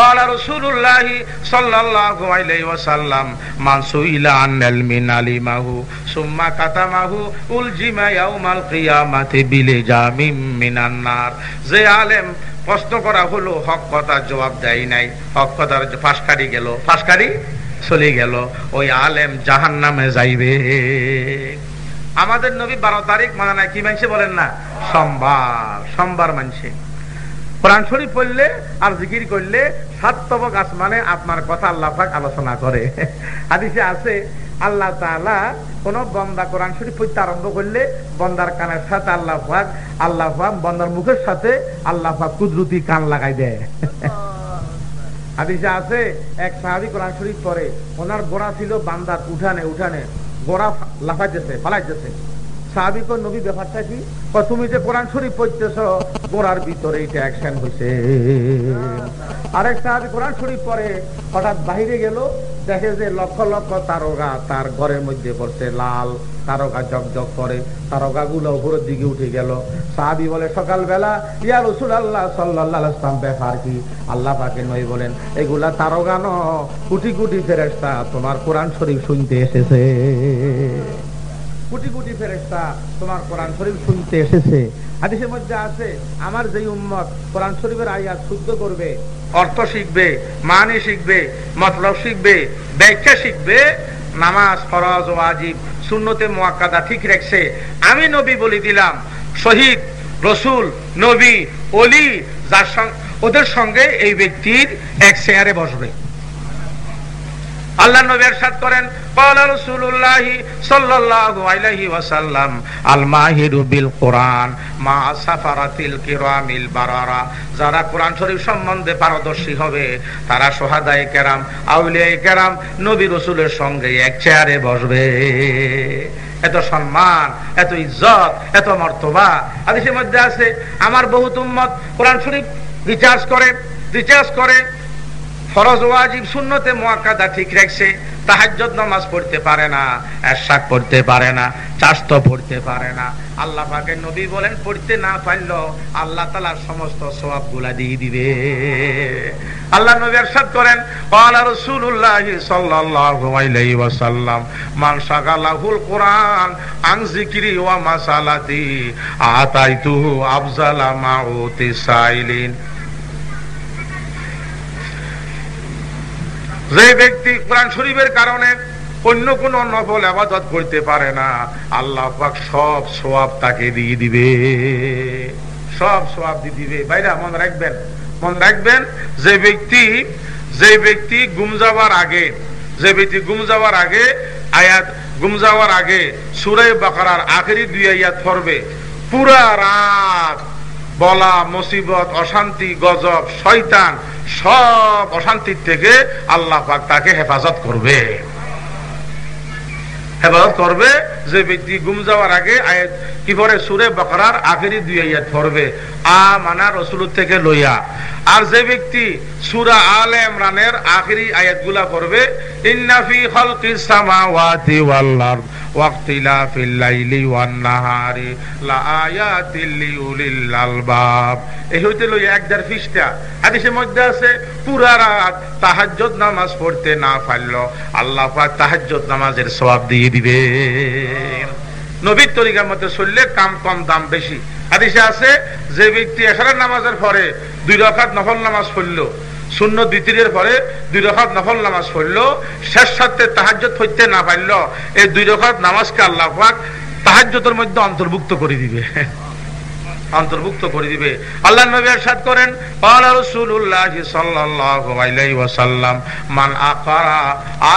قال رسول الله صلى الله عليه وسلم من سئل عن علم علمه ثم كتمه الجم يوم القيامة بلجام من النار যে আলেম প্রশ্ন করা হলো হক কথা জবাব দেয় নাই হক কথার ফাঁসকারি গেল ফাঁসকারি চলে গেল ওই আলেম জাহান নামে যাইবে আমাদের নবী বারো তারিখ মানে নাই কি মানছে বলেন না সোমবার সোমবার মানছে কোরআন শরীফ পড়লে আর জিকির করলে সাতবক আসমানে আপনার কথা আল্লাহ পাক আলোচনা করে। হাদিসে আছে, আল্লাহ তাআলা কোন বন্দা কোরআন শরীফ পড়তে আরম্ভ করলে বন্দার কানের সাথে আল্লাহ পাক আল্লাহ পাক বন্দার মুখের সাথে আল্লাহ পাক কুদরতি কান লাগাই দেয়। হাদিসে আছে, এক সাহাবি কোরআন শরীফ পরে ওনার গোড়া ছিল বান্দার উঠানে উঠানে গোড়া লাফাইতেছে সাহাবিক নবী, ব্যাপারটা কি? তুমি যে কোরআন শরীফ পড়তেছ, গোড়ার ভিতরে এটা অ্যাকশন হয়েছে আরেক সাহাবি কোরআন শরীফ পরে হঠাৎ বাহিরে গেল, দেখে যে লক্ষ লক্ষ তারকা তার ঘরের মধ্যে পড়ছে, লাল তারকা জগজগ করে তারকা গুলো উপরের দিকে উঠে গেল। সাহাবি বলে, সকালবেলা, ইয়া রসুল আল্লাহ সাল্লাহ ইসলাম ব্যাপার কি? আল্লাহ পাকে নই বলেন, এগুলা তারকা ন কুটি কুটি ফেরেস্তা তোমার কোরআন শরীফ শুনতে এসেছে। কোটি কোটি ফেরেস্তা তোমার কোরআন শরীফ শুনতে এসেছে। হাদিসের মধ্যে আছে, আমার যেই উম্মত কোরআন শরীফের আয়াত শুদ্ধ করবে, অর্থ শিখবে মানে শিখবে, মতলব শিখবে, ব্যাখ্যা শিখবে, নামাজ, ফরজ ও আজিব শূন্যতে মোয়াক্কাদা ঠিক রাখছে। আমি নবী বলে দিলাম, শহীদ, রসুল, নবী অলি যার সঙ্গে ওদের সঙ্গে এই ব্যক্তির এক চেয়ারে বসবে। আল্লাহ নবী ارشاد করেন قال رسول الله صلى الله عليه وسلم الماهر بالقران মা সাফারাতিল কিরামিল বারারা যারা কোরআন শরীফ সম্বন্ধে পারদর্শী হবে তারা সোহাদায়ে কেরাম আউলিয়ায়ে কেরাম নবী রাসূলের সঙ্গে এক চেয়ারে বসবে এত সম্মান এত ইজ্জত এত মর্তবা হাদিসের মধ্যে আছে আমার বহুত উম্মত কোরআন শরীফ রিচার্জ করে রিচার্জ করে ফরজ ওয়াজিব মোয়াক্কাদা ঠিক নামাজ পড়তে পারে না পড়তে পারে না পড়তে পারে না। আল্লাহ পাকের নবী বলেন, পড়তে না আল্লাহ তালার সমস্ত সবাবগুলা দিয়ে দিবে। আল্লাহ নবী করেন আল্লাহ রসুল্লাহ কোরআন আন যিকরি ওয়া মাসালাতি, আতাইতুহু যে ব্যক্তি কোরআন শরীফের কারণে অন্য কোন নফল আবাদত করতে পারে না, আল্লাহ পাক সব সোয়াব তাকে দিয়ে দিবে। সব সোয়াব দিয়ে দিবে। ভাইরা, মনে রাখবেন মনে রাখবেন, যে ব্যক্তি যে ব্যক্তি গুম যাওয়ার আগে, যে ব্যক্তি গুম যাওয়ার আগে আয়াত গুম যাওয়ার আগে সুরে বাকারার আখেরি দুই আয়াত পড়বে। পুরা রাত বলা, মুসিবত, অশান্তি, গজব, শয়তান সব অশান্তির থেকে আল্লাহ পাক তাকে হেফাজত করবে। হেফাজত করবে যে ব্যক্তি গুম যাওয়ার আগে কি পরে সুরে বকরার আখেরি দুই আয়াত পড়বে। আ মানা রসুল থেকে লইয়া। আর যে ব্যক্তি সুরা আলে ইমরানের আখেরি আয়াতগুলা পড়বে ইন্নাফি খালকিস সামাওয়াতি ওয়াল আরদ। না নামাজের সওয়াব দিয়ে দিবে নবীর তরিকার মধ্যে চললে কাম কম, দাম বেশি। হাদিসে আছে, যে ব্যক্তি এশারের নামাজের পরে দুই রাকাত নফল নামাজ পড়ল শূন্য দ্বিতীয়ের পরে দুই রকাত নফল নামাজ পড়ল। শেষ সাথে তাহাজ্জত হইতে না পারল। এই দুই রকাত নামাজকে আল্লাহ পাক তাহাজ্জতের মধ্যে অন্তর্ভুক্ত করে দিবে। অন্তর্ভুক্ত করে দিবে আল্লাহ নবী ارشاد করেন قال رسول الله صلى الله عليه وسلم من اقرا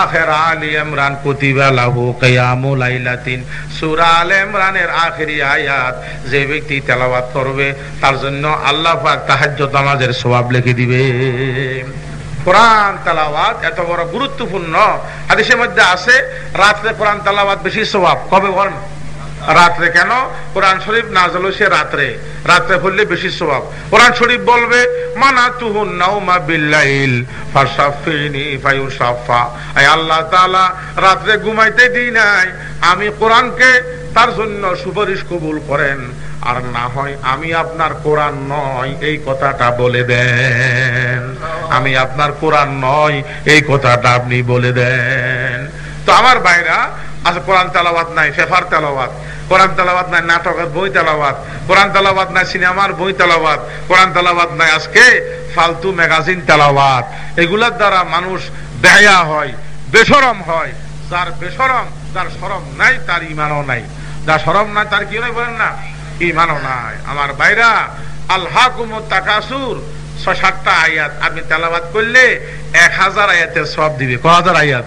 اخر আলী ইমরান কুতিবা লাহু কিয়ামু লাইলাতিন সূরা আলে ইমরানের আখেরি আয়াত যে ব্যক্তি তেলাওয়াত করবে তার জন্য আল্লাহ পাক তাহাজ্জুদ নামাজের সওয়াব লিখে দিবে কোরআন তালাওয়াত এত বড় গুরুত্বপূর্ণ হাদিসের মধ্যে আছে রাত্রে কোরআন তালাওয়াত বেশি সওয়াব কবে বলেন রাত্রে কেন? কোরআন শরীফ নাজল সে রাত্রে। রাত্রে পড়লে বেশি স্বভাব। কোরআন শরীফ বলবে মানা তুহুন নাউমা বিল্লাইল ফাসাফিনি ফায়ুসাফা আয় আল্লাহ তাআলা, রাত্রে ঘুমাইতে নাই। আমি কোরআনকে তার জন্য সুপারিশ কবুল করেন। আর না হয় আমি আপনার কোরআন নয়, এই কথাটা বলে দেন। আমি আপনার কোরআন নয়, এই কথাটা আপনি বলে দেন। তো আমার ভাইরা আচ্ছা কোরআন তেলাওয়াত নাই, ফেফার তেলাওয়াত। কোরআন তেলাওয়াত নাই, নাটকের বই তেলাওয়াত। কোরআন তেলাওয়াত নাই, সিনেমার বই তেলাওয়াত। কোরআন তেলাওয়াত নাই, আজকে ফালতু ম্যাগাজিন তেলাওয়াত। এগুলার দ্বারা মানুষ দেয়া হয়, বেসরম হয়। যার বেসরম, যার সরম নাই, তার ইমানও নাই। যার সরম নাই, তার কি নাই বলেন না? ইমানও নাই। আমার বাইরা আল্লাহ কুমত তাকাসুর ছয় সাতটা আয়াত। আপনি তেলাওয়াত করলে এক হাজার আয়াতের সব দিবে। ক হাজার আয়াত?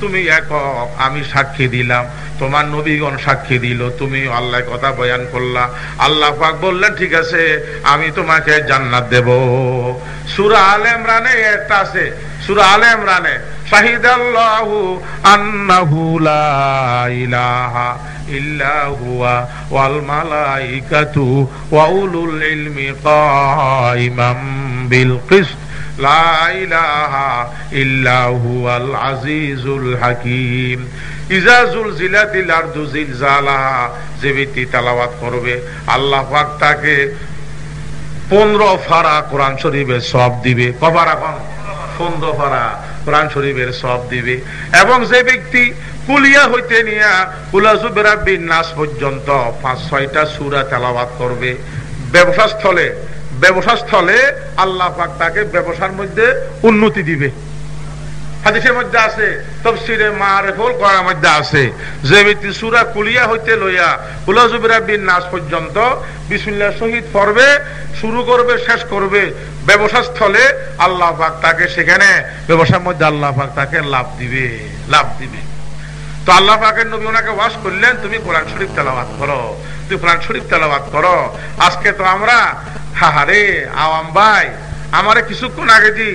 তুমি একক আমি সাক্ষী দিলাম, তোমার নবীগণ সাক্ষী দিল, তুমি আল্লাহ কথা বয়ান করলা। আল্লাহ পাক বললেন, ঠিক আছে, আমি তোমাকে জান্নাত দেব। সুরা আল ইমরানে একটা আছে, সুরা আল ইমরানে শাহিদ আল্লাহু আন্নাহু লা ইলাহা ইল্লা হুয়া ওয়াল মালাইকাতু ওয়া উলুল ইলমি কাইমাম বিল কিসত। আল্লাহ তাকে পনেরো ফারা কোরআন শরীফের সব দিবে। কবার এখন? পনেরো ফারা কোরআন শরীফের সব দিবে। এবং যে ব্যক্তি কুলিয়া হইতে নিয়া কুলাজুবেরাবিন নাস পর্যন্ত পাঁচ ছয়টা সুরা তেলাওয়াত করবে ব্যবসা স্থলে ব্যবসা স্থলে আল্লাহ পাক তাকে ব্যবসার মধ্যে উন্নতি দিবে। হাদিসের মধ্যে আছে মধ্যে আছে, যে ব্যক্তি কুলিয়া হইতে লইয়া কুলাজুবিরা বিন নাস পর্যন্ত শহীদ পড়বে, শুরু করবে, শেষ করবে ব্যবসা স্থলে আল্লাহ পাক তাকে সেখানে ব্যবসার মধ্যে আল্লাহ পাক তাকে লাভ দিবে লাভ দিবে। তো আল্লাহ পাকের নবী ওনাকে ওয়াশ করলেন, তুমি কোরআন শরীফ তেলাওয়াত করো। তুমি কোরআন শরীফ তেলাবাদ করো। আজকে তো আমরা, হাহারে, আওয়াম ভাই আমারে কিছুক্ষণ আগে দি